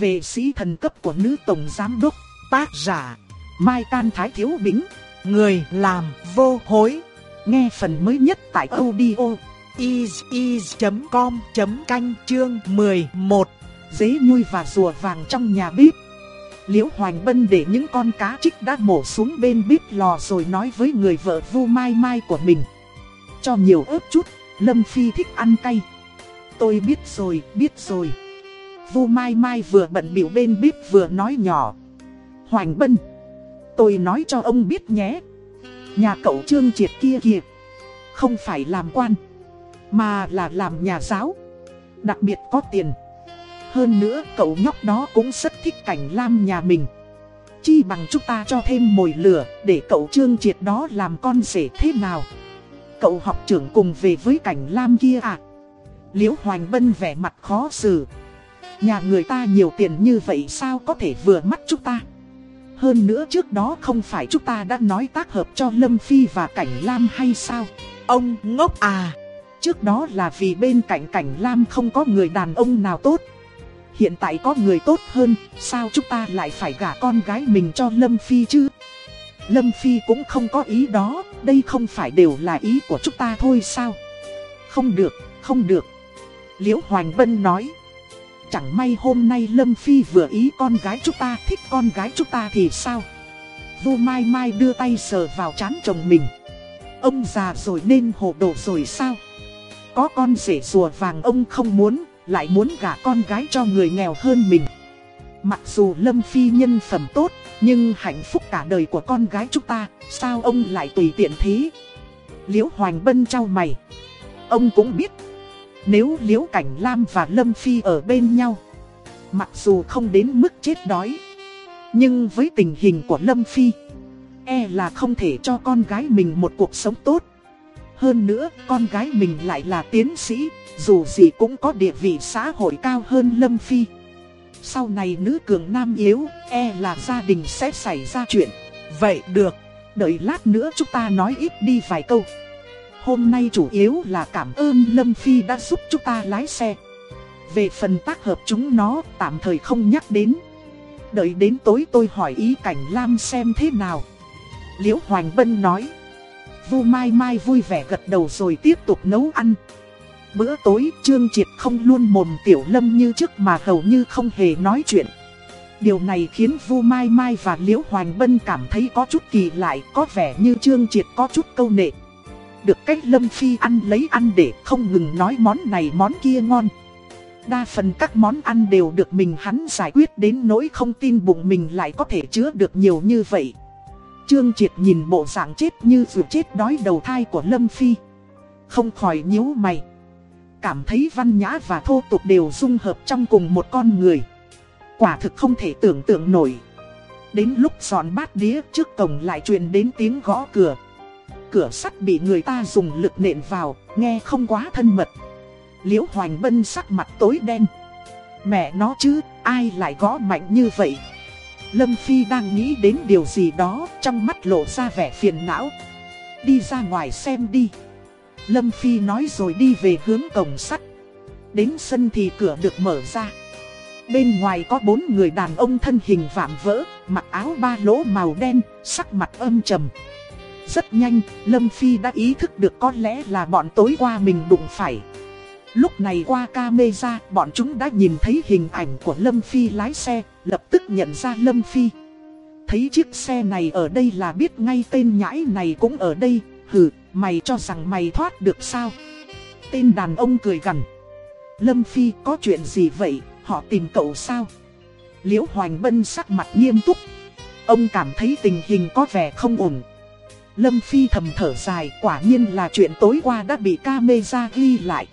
về sĩ thần cấp của nữ tổng giám đốc, tác giả, Mai Can Thái Thiếu Bính, người làm vô hối. Nghe phần mới nhất tại audio is.com.canh chương 11, dế nhui và rùa vàng trong nhà bếp. Liễu Hoành Bân để những con cá trích đã mổ xuống bên bếp lò rồi nói với người vợ Vu Mai Mai của mình. Cho nhiều ớt chút, Lâm Phi thích ăn cay. Tôi biết rồi, biết rồi. Vu Mai Mai vừa bận biểu bên bếp vừa nói nhỏ. Hoành Bân, tôi nói cho ông biết nhé. Nhà cậu Trương Triệt kia kìa, không phải làm quan, mà là làm nhà giáo. Đặc biệt có tiền. Hơn nữa cậu nhóc đó cũng rất thích cảnh lam nhà mình Chi bằng chúng ta cho thêm mồi lửa để cậu trương triệt đó làm con rể thế nào Cậu học trưởng cùng về với cảnh lam kia à Liễu Hoành Bân vẻ mặt khó xử Nhà người ta nhiều tiền như vậy sao có thể vừa mắt chúng ta Hơn nữa trước đó không phải chúng ta đã nói tác hợp cho Lâm Phi và Cảnh Lam hay sao Ông ngốc à Trước đó là vì bên cạnh Cảnh Lam không có người đàn ông nào tốt Hiện tại có người tốt hơn, sao chúng ta lại phải gả con gái mình cho Lâm Phi chứ? Lâm Phi cũng không có ý đó, đây không phải đều là ý của chúng ta thôi sao? Không được, không được. Liễu Hoành Bân nói. Chẳng may hôm nay Lâm Phi vừa ý con gái chúng ta thích con gái chúng ta thì sao? Vu Mai Mai đưa tay sờ vào chán chồng mình. Ông già rồi nên hồ đồ rồi sao? Có con rể rùa vàng ông không muốn, lại muốn gả con gái cho người nghèo hơn mình. Mặc dù Lâm Phi nhân phẩm tốt, nhưng hạnh phúc cả đời của con gái chúng ta, sao ông lại tùy tiện thế? Liễu Hoành Bân trao mày. Ông cũng biết, nếu Liễu Cảnh Lam và Lâm Phi ở bên nhau, mặc dù không đến mức chết đói, nhưng với tình hình của Lâm Phi, e là không thể cho con gái mình một cuộc sống tốt. Hơn nữa, con gái mình lại là tiến sĩ, dù gì cũng có địa vị xã hội cao hơn Lâm Phi. Sau này nữ cường nam yếu, e là gia đình sẽ xảy ra chuyện. Vậy được, đợi lát nữa chúng ta nói ít đi vài câu. Hôm nay chủ yếu là cảm ơn Lâm Phi đã giúp chúng ta lái xe. Về phần tác hợp chúng nó, tạm thời không nhắc đến. Đợi đến tối tôi hỏi ý cảnh Lam xem thế nào. Liễu Hoành Bân nói. Vu Mai Mai vui vẻ gật đầu rồi tiếp tục nấu ăn. Bữa tối Trương Triệt không luôn mồm Tiểu Lâm như trước mà hầu như không hề nói chuyện. Điều này khiến Vu Mai Mai và Liễu Hoành Bân cảm thấy có chút kỳ lại, có vẻ như Trương Triệt có chút câu nệ. Được cách Lâm Phi ăn lấy ăn để không ngừng nói món này món kia ngon. Đa phần các món ăn đều được mình hắn giải quyết đến nỗi không tin bụng mình lại có thể chứa được nhiều như vậy. Trương Triệt nhìn bộ dạng chết như vừa chết đói đầu thai của Lâm Phi. Không khỏi nhíu mày. Cảm thấy văn nhã và thô tục đều dung hợp trong cùng một con người. Quả thực không thể tưởng tượng nổi. Đến lúc dọn bát đĩa trước cổng lại truyền đến tiếng gõ cửa. Cửa sắt bị người ta dùng lực nện vào, nghe không quá thân mật. Liễu Hoành Bân sắc mặt tối đen. Mẹ nó chứ, ai lại gõ mạnh như vậy? Lâm Phi đang nghĩ đến điều gì đó, trong mắt lộ ra vẻ phiền não. Đi ra ngoài xem đi. Lâm Phi nói rồi đi về hướng cổng sắt. Đến sân thì cửa được mở ra. Bên ngoài có bốn người đàn ông thân hình vạm vỡ, mặc áo ba lỗ màu đen, sắc mặt âm trầm. Rất nhanh, Lâm Phi đã ý thức được có lẽ là bọn tối qua mình đụng phải. Lúc này qua camera, bọn chúng đã nhìn thấy hình ảnh của Lâm Phi lái xe, lập tức nhận ra Lâm Phi. Thấy chiếc xe này ở đây là biết ngay tên nhãi này cũng ở đây, hừ, mày cho rằng mày thoát được sao? Tên đàn ông cười gằn. Lâm Phi có chuyện gì vậy, họ tìm cậu sao? Liễu Hoành Bân sắc mặt nghiêm túc. Ông cảm thấy tình hình có vẻ không ổn. Lâm Phi thầm thở dài quả nhiên là chuyện tối qua đã bị camera ghi lại.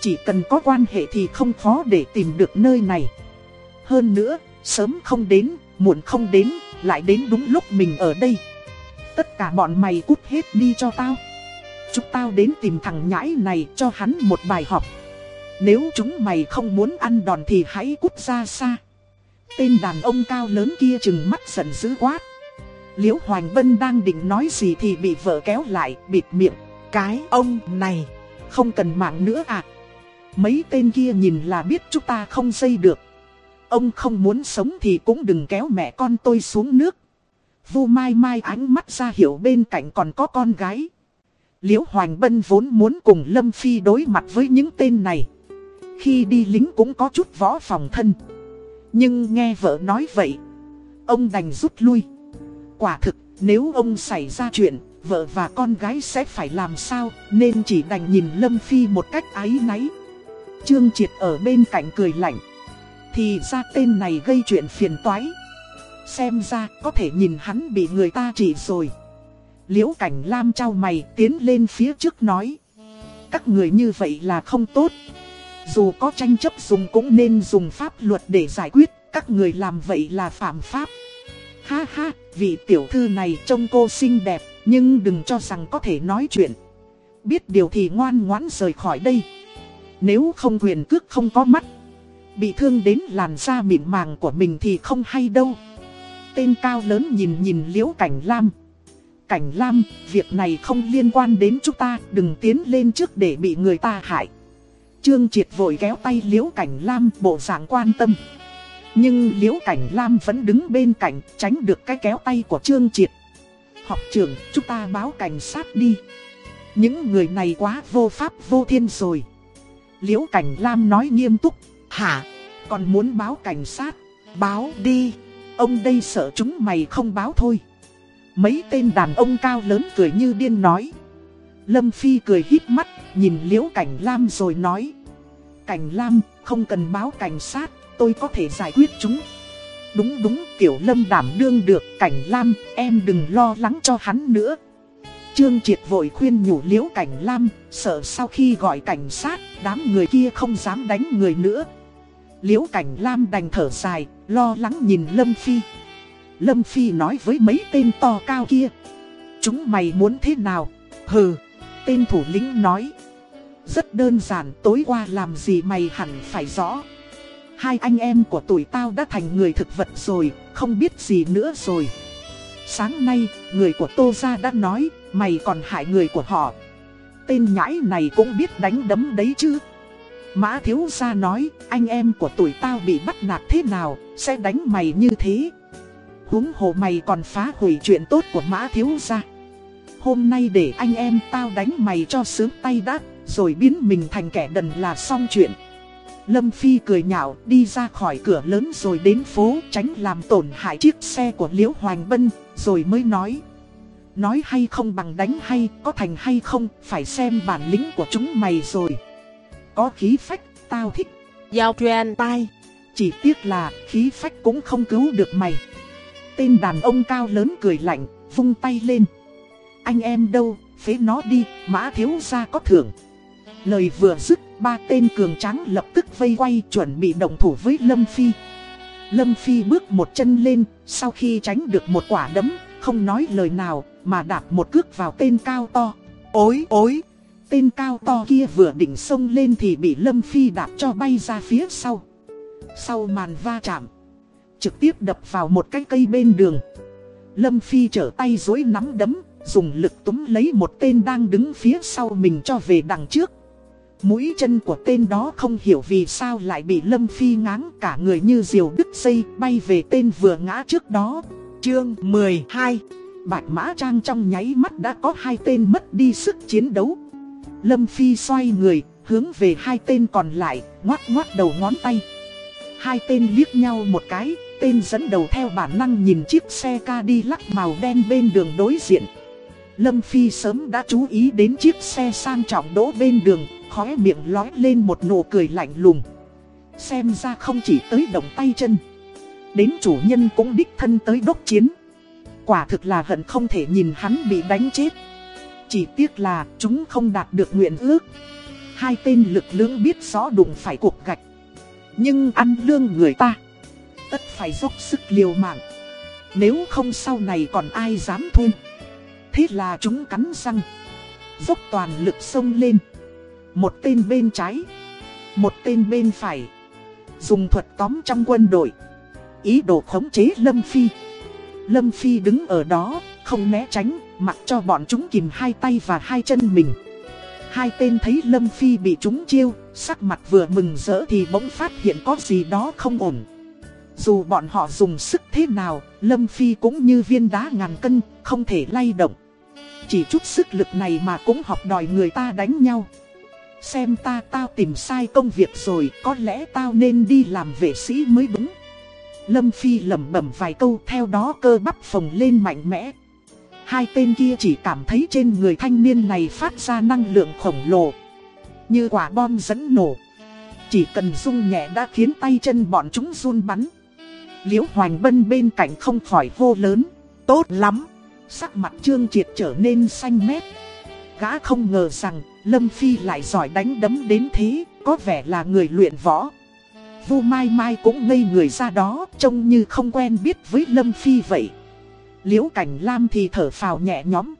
Chỉ cần có quan hệ thì không khó để tìm được nơi này. Hơn nữa, sớm không đến, muộn không đến, lại đến đúng lúc mình ở đây. Tất cả bọn mày cút hết đi cho tao. Chúng tao đến tìm thằng nhãi này cho hắn một bài học. Nếu chúng mày không muốn ăn đòn thì hãy cút ra xa. Tên đàn ông cao lớn kia chừng mắt giận dữ quát. Liễu Hoành Vân đang định nói gì thì bị vợ kéo lại, bịt miệng. Cái ông này, không cần mạng nữa à. Mấy tên kia nhìn là biết chúng ta không xây được. Ông không muốn sống thì cũng đừng kéo mẹ con tôi xuống nước. Vu Mai Mai ánh mắt ra hiểu bên cạnh còn có con gái. Liễu Hoành Bân vốn muốn cùng Lâm Phi đối mặt với những tên này. Khi đi lính cũng có chút võ phòng thân. Nhưng nghe vợ nói vậy, ông đành rút lui. Quả thực, nếu ông xảy ra chuyện, vợ và con gái sẽ phải làm sao, nên chỉ đành nhìn Lâm Phi một cách ái náy. Trương Triệt ở bên cạnh cười lạnh. Thì ra tên này gây chuyện phiền toái. Xem ra có thể nhìn hắn bị người ta chỉ rồi. Liễu cảnh lam trao mày tiến lên phía trước nói. Các người như vậy là không tốt. Dù có tranh chấp dùng cũng nên dùng pháp luật để giải quyết. Các người làm vậy là phạm pháp. Ha ha, vị tiểu thư này trông cô xinh đẹp, nhưng đừng cho rằng có thể nói chuyện. Biết điều thì ngoan ngoãn rời khỏi đây. Nếu không quyền cước không có mắt, bị thương đến làn da mịn màng của mình thì không hay đâu. Tên cao lớn nhìn nhìn liễu cảnh lam. Cảnh lam, việc này không liên quan đến chúng ta, đừng tiến lên trước để bị người ta hại. Trương Triệt vội kéo tay liễu cảnh lam bộ dạng quan tâm. Nhưng Liễu Cảnh Lam vẫn đứng bên cạnh tránh được cái kéo tay của Trương Triệt. Học trưởng, chúng ta báo cảnh sát đi. Những người này quá vô pháp vô thiên rồi. Liễu Cảnh Lam nói nghiêm túc. Hả? Còn muốn báo cảnh sát? Báo đi. Ông đây sợ chúng mày không báo thôi. Mấy tên đàn ông cao lớn cười như điên nói. Lâm Phi cười hít mắt, nhìn Liễu Cảnh Lam rồi nói. Cảnh Lam, không cần báo cảnh sát, tôi có thể giải quyết chúng. Đúng đúng, Tiểu Lâm đảm đương được, Cảnh Lam, em đừng lo lắng cho hắn nữa. Trương Triệt vội khuyên nhủ Liễu Cảnh Lam, sợ sau khi gọi cảnh sát, đám người kia không dám đánh người nữa. Liễu Cảnh Lam đành thở dài, lo lắng nhìn Lâm Phi. Lâm Phi nói với mấy tên to cao kia. Chúng mày muốn thế nào? Hừ, tên thủ lĩnh nói. Rất đơn giản, tối qua làm gì mày hẳn phải rõ. Hai anh em của tuổi tao đã thành người thực vật rồi, không biết gì nữa rồi. Sáng nay, người của Tô Gia đã nói, mày còn hại người của họ. Tên nhãi này cũng biết đánh đấm đấy chứ. Mã Thiếu Gia nói, anh em của tuổi tao bị bắt nạt thế nào, sẽ đánh mày như thế. Húng hồ mày còn phá hủy chuyện tốt của Mã Thiếu Gia. Hôm nay để anh em tao đánh mày cho sướng tay đắt, rồi biến mình thành kẻ đần là xong chuyện. Lâm Phi cười nhạo đi ra khỏi cửa lớn rồi đến phố tránh làm tổn hại chiếc xe của Liễu Hoành Bân, rồi mới nói. Nói hay không bằng đánh hay, có thành hay không, phải xem bản lĩnh của chúng mày rồi. Có khí phách, tao thích. Giao truyền tai. Chỉ tiếc là khí phách cũng không cứu được mày. Tên đàn ông cao lớn cười lạnh, vung tay lên. Anh em đâu, phế nó đi, mã thiếu ra có thưởng. Lời vừa dứt, ba tên cường tráng lập tức vây quay chuẩn bị động thủ với Lâm Phi. Lâm Phi bước một chân lên, sau khi tránh được một quả đấm, không nói lời nào, mà đạp một cước vào tên cao to. Ôi ôi! Tên cao to kia vừa định xông lên thì bị Lâm Phi đạp cho bay ra phía sau. Sau màn va chạm, trực tiếp đập vào một cái cây bên đường. Lâm Phi trở tay dối nắm đấm, dùng lực túm lấy một tên đang đứng phía sau mình cho về đằng trước. Mũi chân của tên đó không hiểu vì sao lại bị Lâm Phi ngáng cả người như diều đứt dây bay về tên vừa ngã trước đó. Chương 12 Bạch Mã Trang trong nháy mắt đã có hai tên mất đi sức chiến đấu. Lâm Phi xoay người, hướng về hai tên còn lại, ngoát ngoát đầu ngón tay. Hai tên liếc nhau một cái, tên dẫn đầu theo bản năng nhìn chiếc xe ca đi lắc màu đen bên đường đối diện. Lâm Phi sớm đã chú ý đến chiếc xe sang trọng đỗ bên đường, khóe miệng lói lên một nụ cười lạnh lùng. Xem ra không chỉ tới động tay chân. Đến chủ nhân cũng đích thân tới đốc chiến. Quả thực là hận không thể nhìn hắn bị đánh chết. Chỉ tiếc là chúng không đạt được nguyện ước. Hai tên lực lưỡng biết rõ đụng phải cuộc gạch. Nhưng ăn lương người ta. Tất phải dốc sức liều mạng. Nếu không sau này còn ai dám thun. Thế là chúng cắn răng. Dốc toàn lực sông lên. Một tên bên trái Một tên bên phải Dùng thuật tóm trong quân đội Ý đồ khống chế Lâm Phi Lâm Phi đứng ở đó Không né tránh Mặc cho bọn chúng kìm hai tay và hai chân mình Hai tên thấy Lâm Phi bị chúng chiêu Sắc mặt vừa mừng rỡ thì bỗng phát hiện có gì đó không ổn Dù bọn họ dùng sức thế nào, Lâm Phi cũng như viên đá ngàn cân, không thể lay động. Chỉ chút sức lực này mà cũng học đòi người ta đánh nhau. Xem ta tao tìm sai công việc rồi, có lẽ tao nên đi làm vệ sĩ mới đúng. Lâm Phi lẩm bẩm vài câu theo đó cơ bắp phồng lên mạnh mẽ. Hai tên kia chỉ cảm thấy trên người thanh niên này phát ra năng lượng khổng lồ. Như quả bom dẫn nổ. Chỉ cần rung nhẹ đã khiến tay chân bọn chúng run bắn. Liễu Hoành Bân bên cạnh không khỏi hô lớn. Tốt lắm. Sắc mặt Trương Triệt trở nên xanh mét. Gã không ngờ rằng Lâm Phi lại giỏi đánh đấm đến thế, có vẻ là người luyện võ. Vu Mai Mai cũng ngây người ra đó, trông như không quen biết với Lâm Phi vậy. Liễu Cảnh Lam thì thở phào nhẹ nhõm.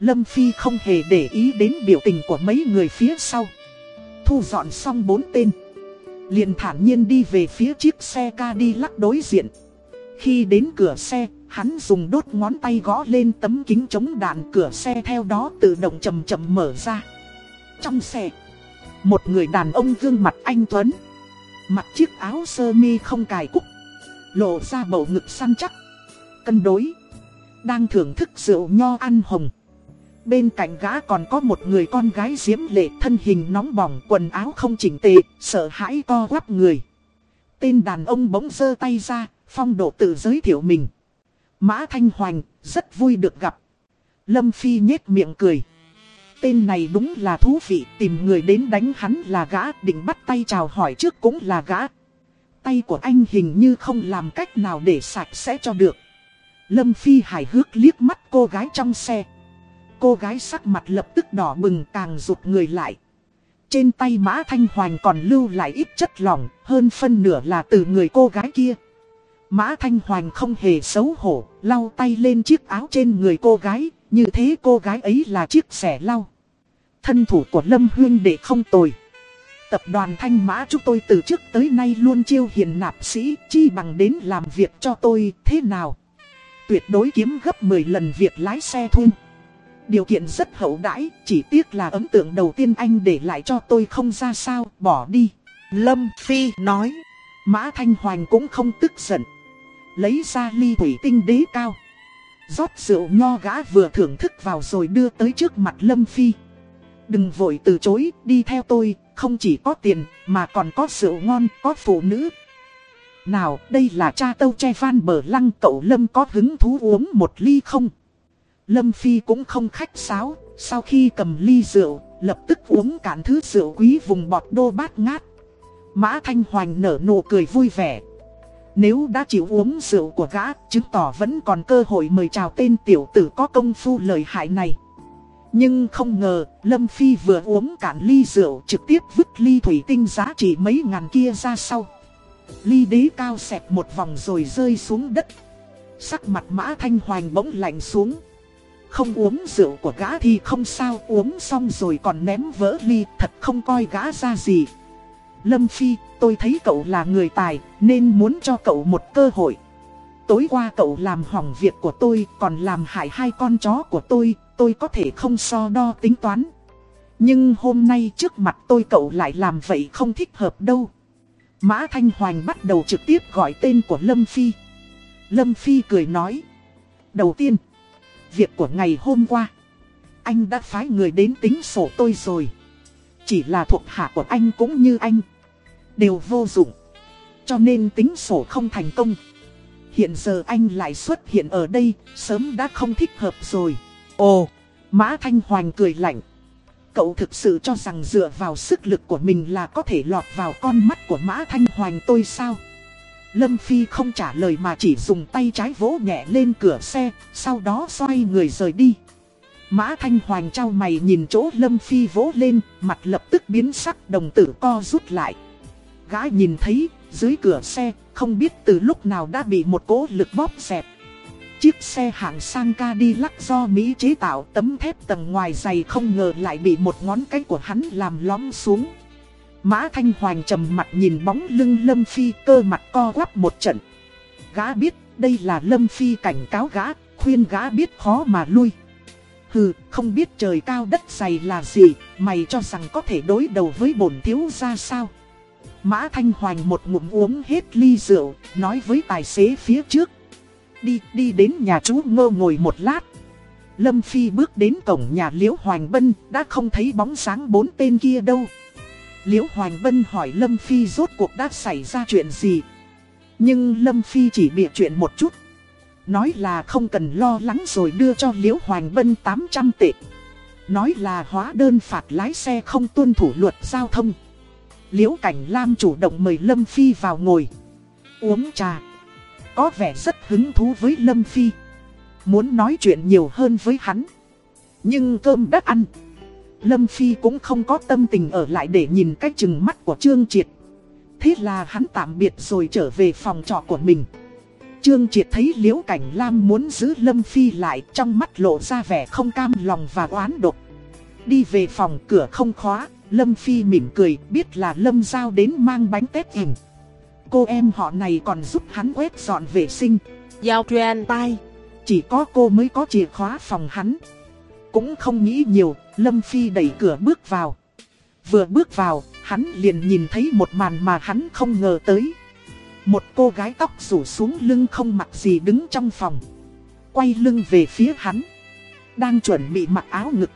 Lâm Phi không hề để ý đến biểu tình của mấy người phía sau. Thu dọn xong bốn tên. Liền thản nhiên đi về phía chiếc xe ca đi lắc đối diện. Khi đến cửa xe, hắn dùng đốt ngón tay gõ lên tấm kính chống đạn cửa xe theo đó tự động chầm chậm mở ra. Trong xe, một người đàn ông gương mặt anh Tuấn. Mặc chiếc áo sơ mi không cài cúc Lộ ra bầu ngực săn chắc Cân đối Đang thưởng thức rượu nho ăn hồng Bên cạnh gã còn có một người con gái diễm lệ thân hình nóng bỏng quần áo không chỉnh tề, sợ hãi to quắp người. Tên đàn ông bỗng giơ tay ra, phong độ tự giới thiệu mình. Mã Thanh Hoành, rất vui được gặp. Lâm Phi nhết miệng cười. Tên này đúng là thú vị, tìm người đến đánh hắn là gã, định bắt tay chào hỏi trước cũng là gã. Tay của anh hình như không làm cách nào để sạch sẽ cho được. Lâm Phi hài hước liếc mắt cô gái trong xe. Cô gái sắc mặt lập tức đỏ bừng càng rụt người lại. Trên tay Mã Thanh Hoành còn lưu lại ít chất lỏng, hơn phân nửa là từ người cô gái kia. Mã Thanh Hoành không hề xấu hổ, lau tay lên chiếc áo trên người cô gái, như thế cô gái ấy là chiếc xẻ lau. Thân thủ của Lâm Huyên để không tồi. Tập đoàn Thanh Mã chúng tôi từ trước tới nay luôn chiêu hiền nạp sĩ, chi bằng đến làm việc cho tôi, thế nào? Tuyệt đối kiếm gấp 10 lần việc lái xe thun. Điều kiện rất hậu đãi, chỉ tiếc là ấn tượng đầu tiên anh để lại cho tôi không ra sao, bỏ đi. Lâm Phi nói, Mã Thanh Hoành cũng không tức giận. Lấy ra ly thủy tinh đế cao. rót rượu nho gã vừa thưởng thức vào rồi đưa tới trước mặt Lâm Phi. Đừng vội từ chối, đi theo tôi, không chỉ có tiền, mà còn có rượu ngon, có phụ nữ. Nào, đây là cha tâu che van bờ lăng cậu Lâm có hứng thú uống một ly không? Lâm Phi cũng không khách sáo, sau khi cầm ly rượu, lập tức uống cạn thứ rượu quý vùng bọt đô bát ngát. Mã Thanh Hoành nở nụ cười vui vẻ. Nếu đã chịu uống rượu của gã, chứng tỏ vẫn còn cơ hội mời chào tên tiểu tử có công phu lời hại này. Nhưng không ngờ, Lâm Phi vừa uống cạn ly rượu trực tiếp vứt ly thủy tinh giá trị mấy ngàn kia ra sau. Ly đế cao xẹp một vòng rồi rơi xuống đất. Sắc mặt mã thanh hoành bỗng lạnh xuống. Không uống rượu của gã thì không sao uống xong rồi còn ném vỡ ly thật không coi gã ra gì. Lâm Phi, tôi thấy cậu là người tài nên muốn cho cậu một cơ hội. Tối qua cậu làm hỏng việc của tôi còn làm hại hai con chó của tôi, tôi có thể không so đo tính toán. Nhưng hôm nay trước mặt tôi cậu lại làm vậy không thích hợp đâu. Mã Thanh Hoành bắt đầu trực tiếp gọi tên của Lâm Phi. Lâm Phi cười nói. Đầu tiên, việc của ngày hôm qua, anh đã phái người đến tính sổ tôi rồi. Chỉ là thuộc hạ của anh cũng như anh, đều vô dụng. Cho nên tính sổ không thành công. Hiện giờ anh lại xuất hiện ở đây, sớm đã không thích hợp rồi. Ồ, Mã Thanh Hoành cười lạnh. Cậu thực sự cho rằng dựa vào sức lực của mình là có thể lọt vào con mắt của Mã Thanh Hoành tôi sao? Lâm Phi không trả lời mà chỉ dùng tay trái vỗ nhẹ lên cửa xe, sau đó xoay người rời đi. Mã Thanh Hoành trao mày nhìn chỗ Lâm Phi vỗ lên, mặt lập tức biến sắc đồng tử co rút lại. Gã nhìn thấy, dưới cửa xe, không biết từ lúc nào đã bị một cố lực bóp xẹp. Chiếc xe hạng sang cadillac do Mỹ chế tạo tấm thép tầng ngoài dày không ngờ lại bị một ngón cái của hắn làm lõm xuống. Mã Thanh Hoành trầm mặt nhìn bóng lưng Lâm Phi cơ mặt co quắp một trận. Gã biết đây là Lâm Phi cảnh cáo gã, khuyên gã biết khó mà lui. Hừ, không biết trời cao đất dày là gì, mày cho rằng có thể đối đầu với bổn thiếu ra sao? Mã Thanh Hoành một ngụm uống hết ly rượu, nói với tài xế phía trước. Đi, đi đến nhà chú ngơ ngồi một lát. Lâm Phi bước đến cổng nhà Liễu Hoành Bân, đã không thấy bóng sáng bốn tên kia đâu. Liễu Hoành Bân hỏi Lâm Phi rốt cuộc đã xảy ra chuyện gì. Nhưng Lâm Phi chỉ bịa chuyện một chút. Nói là không cần lo lắng rồi đưa cho Liễu Hoành Bân 800 tệ. Nói là hóa đơn phạt lái xe không tuân thủ luật giao thông. Liễu Cảnh Lam chủ động mời Lâm Phi vào ngồi. Uống trà. Có vẻ rất hứng thú với Lâm Phi. Muốn nói chuyện nhiều hơn với hắn. Nhưng cơm đã ăn. Lâm Phi cũng không có tâm tình ở lại để nhìn cách chừng mắt của Trương Triệt. Thế là hắn tạm biệt rồi trở về phòng trọ của mình. Trương Triệt thấy Liễu Cảnh Lam muốn giữ Lâm Phi lại trong mắt lộ ra vẻ không cam lòng và oán độc. Đi về phòng cửa không khóa, Lâm Phi mỉm cười biết là Lâm Giao đến mang bánh tét ỉm. Cô em họ này còn giúp hắn quét dọn vệ sinh. Giao truyền tai. Chỉ có cô mới có chìa khóa phòng hắn. Cũng không nghĩ nhiều, Lâm Phi đẩy cửa bước vào. Vừa bước vào, hắn liền nhìn thấy một màn mà hắn không ngờ tới. Một cô gái tóc rủ xuống lưng không mặc gì đứng trong phòng. Quay lưng về phía hắn. Đang chuẩn bị mặc áo ngực.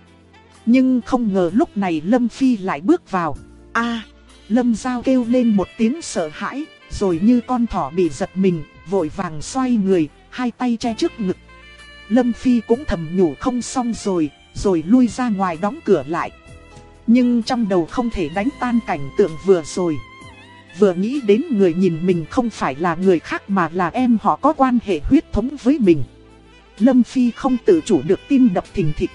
Nhưng không ngờ lúc này Lâm Phi lại bước vào. a Lâm Giao kêu lên một tiếng sợ hãi, rồi như con thỏ bị giật mình, vội vàng xoay người, hai tay che trước ngực. Lâm Phi cũng thầm nhủ không xong rồi, rồi lui ra ngoài đóng cửa lại. Nhưng trong đầu không thể đánh tan cảnh tượng vừa rồi. Vừa nghĩ đến người nhìn mình không phải là người khác mà là em họ có quan hệ huyết thống với mình. Lâm Phi không tự chủ được tim đập thình thịch.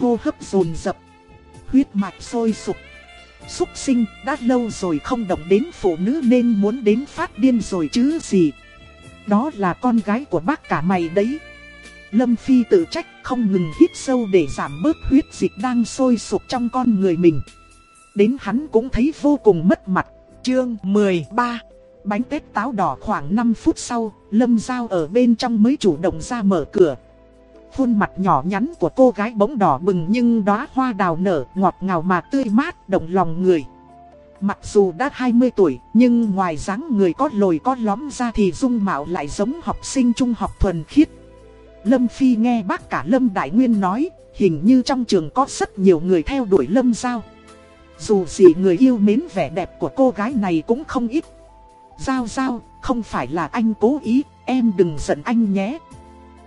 Hô hấp dồn dập Huyết mạch sôi sục. Xúc sinh đã lâu rồi không động đến phụ nữ nên muốn đến phát điên rồi chứ gì. Đó là con gái của bác cả mày đấy. Lâm Phi tự trách không ngừng hít sâu để giảm bớt huyết dịch đang sôi sục trong con người mình. Đến hắn cũng thấy vô cùng mất mặt. Chương 13 Bánh tết táo đỏ khoảng 5 phút sau, Lâm Giao ở bên trong mới chủ động ra mở cửa. Khuôn mặt nhỏ nhắn của cô gái bỗng đỏ bừng nhưng đóa hoa đào nở ngọt ngào mà tươi mát động lòng người. Mặc dù đã 20 tuổi, nhưng ngoài dáng người có lồi có lõm ra thì dung mạo lại giống học sinh trung học thuần khiết. Lâm Phi nghe bác cả Lâm Đại Nguyên nói, hình như trong trường có rất nhiều người theo đuổi Lâm Giao. Dù gì người yêu mến vẻ đẹp của cô gái này cũng không ít. Giao Giao, không phải là anh cố ý, em đừng giận anh nhé.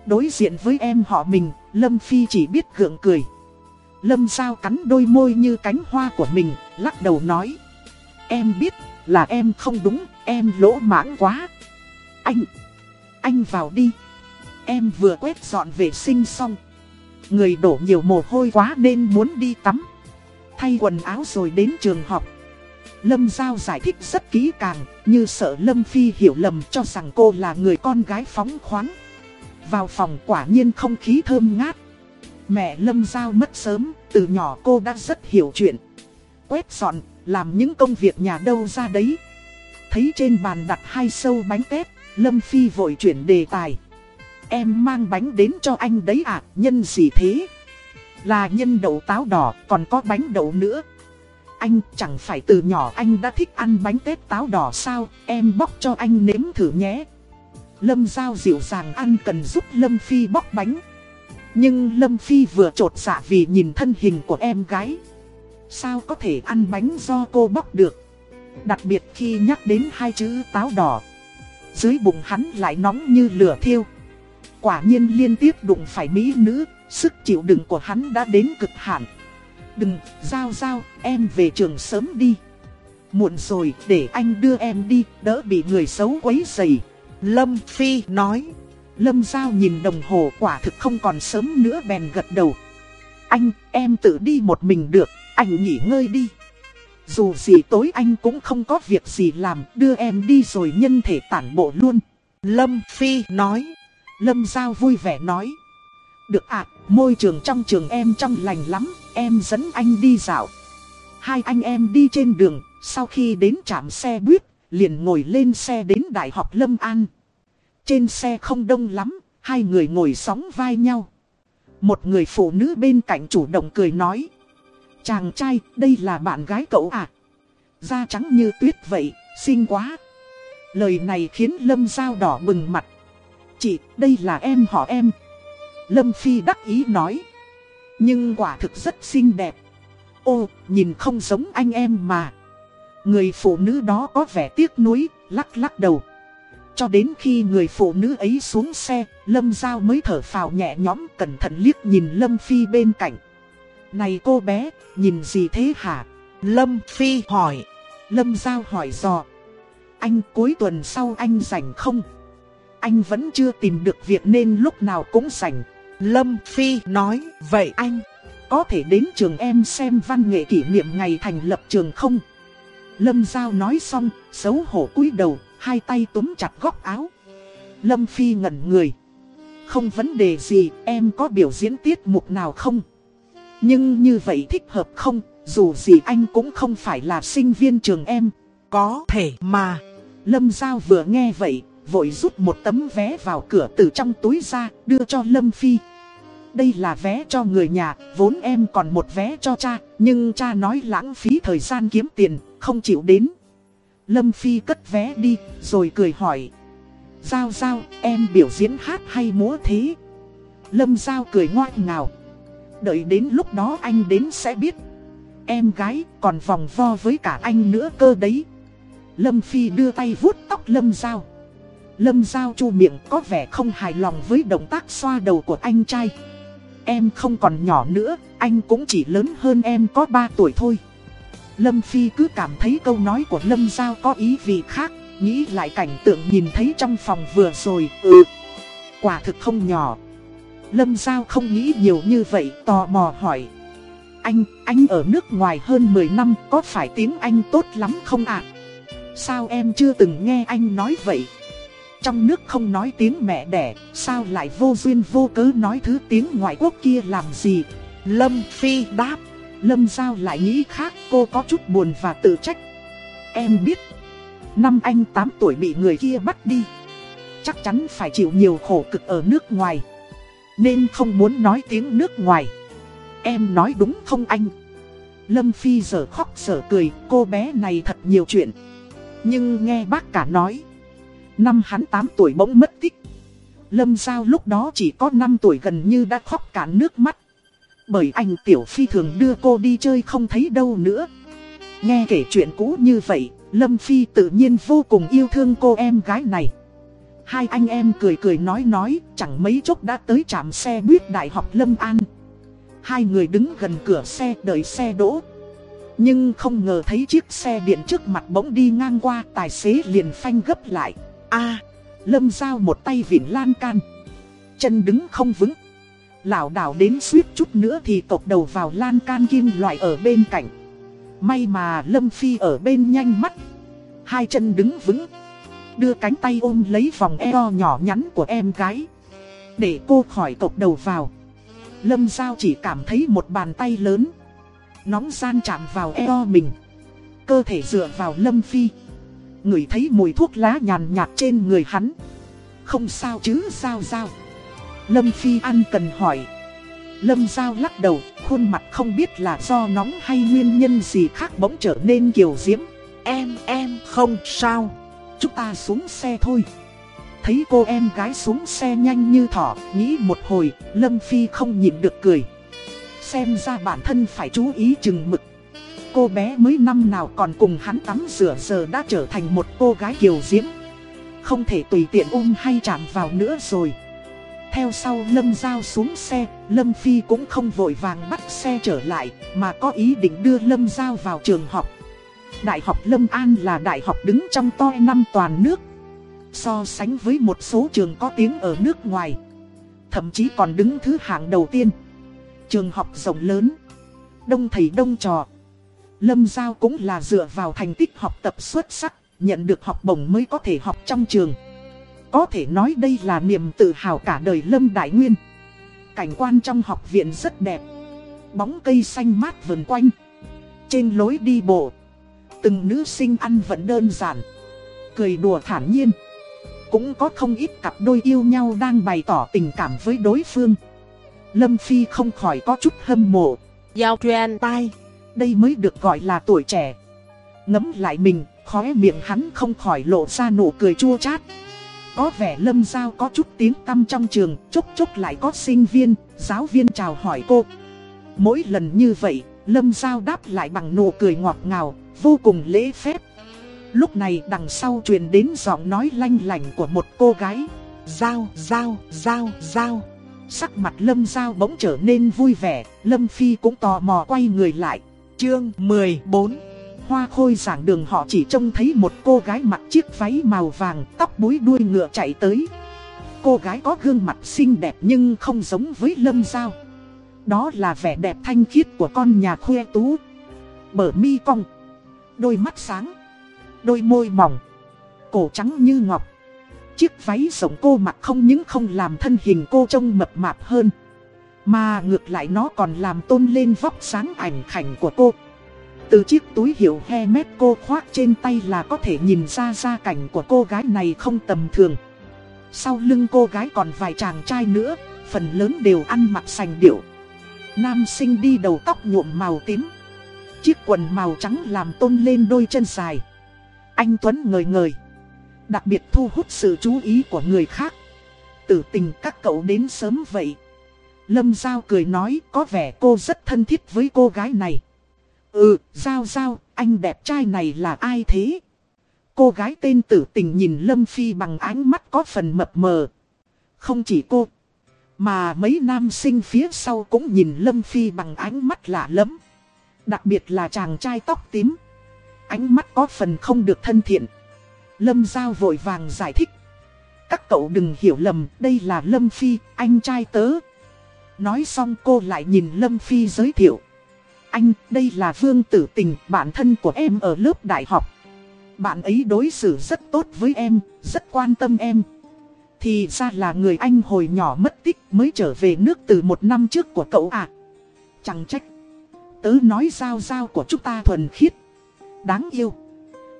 Đối diện với em họ mình, Lâm Phi chỉ biết gượng cười. Lâm Giao cắn đôi môi như cánh hoa của mình, lắc đầu nói. Em biết là em không đúng, em lỗ mãng quá. Anh, anh vào đi. Em vừa quét dọn vệ sinh xong. Người đổ nhiều mồ hôi quá nên muốn đi tắm. Thay quần áo rồi đến trường học. Lâm Giao giải thích rất kỹ càng, như sợ Lâm Phi hiểu lầm cho rằng cô là người con gái phóng khoáng. Vào phòng quả nhiên không khí thơm ngát. Mẹ Lâm Giao mất sớm, từ nhỏ cô đã rất hiểu chuyện. Quét dọn, làm những công việc nhà đâu ra đấy. Thấy trên bàn đặt hai sâu bánh tét, Lâm Phi vội chuyển đề tài. Em mang bánh đến cho anh đấy à, nhân gì thế? Là nhân đậu táo đỏ, còn có bánh đậu nữa. Anh chẳng phải từ nhỏ anh đã thích ăn bánh tét táo đỏ sao, em bóc cho anh nếm thử nhé. Lâm Giao dịu dàng ăn cần giúp Lâm Phi bóc bánh. Nhưng Lâm Phi vừa trột dạ vì nhìn thân hình của em gái. Sao có thể ăn bánh do cô bóc được? Đặc biệt khi nhắc đến hai chữ táo đỏ. Dưới bụng hắn lại nóng như lửa thiêu. Quả nhiên liên tiếp đụng phải mỹ nữ, sức chịu đựng của hắn đã đến cực hạn. Đừng, Giao Giao, em về trường sớm đi. Muộn rồi, để anh đưa em đi, đỡ bị người xấu quấy rầy. Lâm Phi nói. Lâm Giao nhìn đồng hồ quả thực không còn sớm nữa bèn gật đầu. Anh, em tự đi một mình được, anh nghỉ ngơi đi. Dù gì tối anh cũng không có việc gì làm, đưa em đi rồi nhân thể tản bộ luôn. Lâm Phi nói. Lâm Giao vui vẻ nói. Được ạ, môi trường trong trường em trong lành lắm, em dẫn anh đi dạo. Hai anh em đi trên đường, sau khi đến trạm xe buýt, liền ngồi lên xe đến Đại học Lâm An. Trên xe không đông lắm, hai người ngồi sóng vai nhau. Một người phụ nữ bên cạnh chủ động cười nói. Chàng trai, đây là bạn gái cậu à? Da trắng như tuyết vậy, xinh quá. Lời này khiến Lâm Giao đỏ bừng mặt. Chị, đây là em họ em. Lâm Phi đắc ý nói. Nhưng quả thực rất xinh đẹp. Ô, nhìn không giống anh em mà. Người phụ nữ đó có vẻ tiếc nuối, lắc lắc đầu. Cho đến khi người phụ nữ ấy xuống xe, Lâm Giao mới thở phào nhẹ nhõm cẩn thận liếc nhìn Lâm Phi bên cạnh. Này cô bé, nhìn gì thế hả? Lâm Phi hỏi. Lâm Giao hỏi dò. Anh cuối tuần sau anh rảnh không? Anh vẫn chưa tìm được việc nên lúc nào cũng rảnh. Lâm Phi nói, vậy anh có thể đến trường em xem văn nghệ kỷ niệm ngày thành lập trường không? Lâm Giao nói xong, xấu hổ cúi đầu, hai tay túm chặt góc áo. Lâm Phi ngẩn người. Không vấn đề gì, em có biểu diễn tiết mục nào không? Nhưng như vậy thích hợp không, dù gì anh cũng không phải là sinh viên trường em. Có thể mà. Lâm Giao vừa nghe vậy, vội rút một tấm vé vào cửa từ trong túi ra, đưa cho Lâm Phi. Đây là vé cho người nhà, vốn em còn một vé cho cha, nhưng cha nói lãng phí thời gian kiếm tiền, không chịu đến. Lâm Phi cất vé đi, rồi cười hỏi. Giao Giao, em biểu diễn hát hay múa thế? Lâm Giao cười ngoan ngào. Đợi đến lúc đó anh đến sẽ biết. Em gái còn vòng vo với cả anh nữa cơ đấy. Lâm Phi đưa tay vuốt tóc Lâm Giao. Lâm Giao chu miệng có vẻ không hài lòng với động tác xoa đầu của anh trai. Em không còn nhỏ nữa, anh cũng chỉ lớn hơn em có 3 tuổi thôi. Lâm Phi cứ cảm thấy câu nói của Lâm Giao có ý vị khác, nghĩ lại cảnh tượng nhìn thấy trong phòng vừa rồi, ừ. Quả thực không nhỏ. Lâm Giao không nghĩ nhiều như vậy, tò mò hỏi. Anh, anh ở nước ngoài hơn 10 năm, có phải tiếng Anh tốt lắm không ạ? Sao em chưa từng nghe anh nói vậy? Trong nước không nói tiếng mẹ đẻ, sao lại vô duyên vô cớ nói thứ tiếng ngoại quốc kia làm gì? Lâm Phi đáp. Lâm Giao lại nghĩ khác cô có chút buồn và tự trách. Em biết, năm anh 8 tuổi bị người kia bắt đi. Chắc chắn phải chịu nhiều khổ cực ở nước ngoài. Nên không muốn nói tiếng nước ngoài. Em nói đúng không anh? Lâm Phi giờ khóc giờ cười, cô bé này thật nhiều chuyện. Nhưng nghe bác cả nói, năm hắn 8 tuổi bỗng mất tích. Lâm Giao lúc đó chỉ có 5 tuổi gần như đã khóc cả nước mắt. Bởi anh Tiểu Phi thường đưa cô đi chơi không thấy đâu nữa. Nghe kể chuyện cũ như vậy, Lâm Phi tự nhiên vô cùng yêu thương cô em gái này. Hai anh em cười cười nói nói, chẳng mấy chốc đã tới trạm xe buýt Đại học Lâm An. Hai người đứng gần cửa xe đợi xe đỗ. Nhưng không ngờ thấy chiếc xe điện trước mặt bỗng đi ngang qua, tài xế liền phanh gấp lại a, Lâm Giao một tay vịn lan can. Chân đứng không vững lảo đảo đến suýt chút nữa thì tộc đầu vào lan can kim loại ở bên cạnh. May mà Lâm Phi ở bên nhanh mắt. Hai chân đứng vững. Đưa cánh tay ôm lấy vòng eo nhỏ nhắn của em gái. Để cô khỏi tộc đầu vào. Lâm Giao chỉ cảm thấy một bàn tay lớn. Nóng gian chạm vào eo mình. Cơ thể dựa vào Lâm Phi. Người thấy mùi thuốc lá nhàn nhạt trên người hắn. Không sao chứ sao sao. Lâm Phi An cần hỏi. Lâm Giao lắc đầu, khuôn mặt không biết là do nóng hay nguyên nhân gì khác bỗng trở nên kiều diễm. Em, em, không sao. Chúng ta xuống xe thôi. Thấy cô em gái xuống xe nhanh như thỏ, nghĩ một hồi, Lâm Phi không nhịn được cười. Xem ra bản thân phải chú ý chừng mực. Cô bé mới năm nào còn cùng hắn tắm rửa giờ đã trở thành một cô gái kiều diễm. Không thể tùy tiện ôm hay chạm vào nữa rồi. Theo sau Lâm Giao xuống xe, Lâm Phi cũng không vội vàng bắt xe trở lại, mà có ý định đưa Lâm Giao vào trường học. Đại học Lâm An là đại học đứng trong toi năm toàn nước. So sánh với một số trường có tiếng ở nước ngoài. Thậm chí còn đứng thứ hạng đầu tiên. Trường học rộng lớn. Đông thầy đông trò. Lâm Giao cũng là dựa vào thành tích học tập xuất sắc, nhận được học bổng mới có thể học trong trường. Có thể nói đây là niềm tự hào cả đời Lâm Đại Nguyên. Cảnh quan trong học viện rất đẹp. Bóng cây xanh mát vần quanh. Trên lối đi bộ, từng nữ sinh ăn vẫn đơn giản. Cười đùa thản nhiên. Cũng có không ít cặp đôi yêu nhau đang bày tỏ tình cảm với đối phương. Lâm Phi không khỏi có chút hâm mộ. Giao truyền tai. Đây mới được gọi là tuổi trẻ. Ngấm lại mình, khóe miệng hắn không khỏi lộ ra nụ cười chua chát. Có vẻ Lâm Giao có chút tiếng tăm trong trường, chốc chốc lại có sinh viên, giáo viên chào hỏi cô. Mỗi lần như vậy, Lâm Giao đáp lại bằng nụ cười ngọt ngào, vô cùng lễ phép. Lúc này đằng sau truyền đến giọng nói lanh lành của một cô gái. Giao, giao, giao, giao. Sắc mặt Lâm Giao bỗng trở nên vui vẻ, Lâm Phi cũng tò mò quay người lại. Chương 14 Hoa khôi giảng đường họ chỉ trông thấy một cô gái mặc chiếc váy màu vàng, tóc búi đuôi ngựa chạy tới. Cô gái có gương mặt xinh đẹp nhưng không giống với Lâm dao Đó là vẻ đẹp thanh khiết của con nhà khuê tú. Bờ mi cong, đôi mắt sáng, đôi môi mỏng, cổ trắng như ngọc. Chiếc váy rộng cô mặc không những không làm thân hình cô trông mập mạp hơn mà ngược lại nó còn làm tôn lên vóc sáng ảnh khảnh của cô. Từ chiếc túi hiệu Hermes cô khoác trên tay là có thể nhìn ra gia cảnh của cô gái này không tầm thường. Sau lưng cô gái còn vài chàng trai nữa, Phần lớn đều ăn mặc sành điệu. Nam sinh đi đầu tóc nhuộm màu tím. Chiếc quần màu trắng làm tôn lên đôi chân dài. Anh Tuấn ngời ngời. Đặc biệt thu hút sự chú ý của người khác. Tử tình các cậu đến sớm vậy Lâm Giao cười nói có vẻ cô rất thân thiết với cô gái này Ừ, Giao Giao, anh đẹp trai này là ai thế? Cô gái tên tử tình nhìn Lâm Phi bằng ánh mắt có phần mập mờ Không chỉ cô Mà mấy nam sinh phía sau cũng nhìn Lâm Phi bằng ánh mắt lạ lắm Đặc biệt là chàng trai tóc tím Ánh mắt có phần không được thân thiện Lâm Giao vội vàng giải thích. Các cậu đừng hiểu lầm, đây là Lâm Phi, anh trai tớ. Nói xong cô lại nhìn Lâm Phi giới thiệu. Anh, đây là Vương Tử Tình, bạn thân của em ở lớp đại học. Bạn ấy đối xử rất tốt với em, rất quan tâm em. Thì ra là người anh hồi nhỏ mất tích mới trở về nước từ một năm trước của cậu à. Chẳng trách. Tớ nói giao giao của chúng ta thuần khiết. Đáng yêu.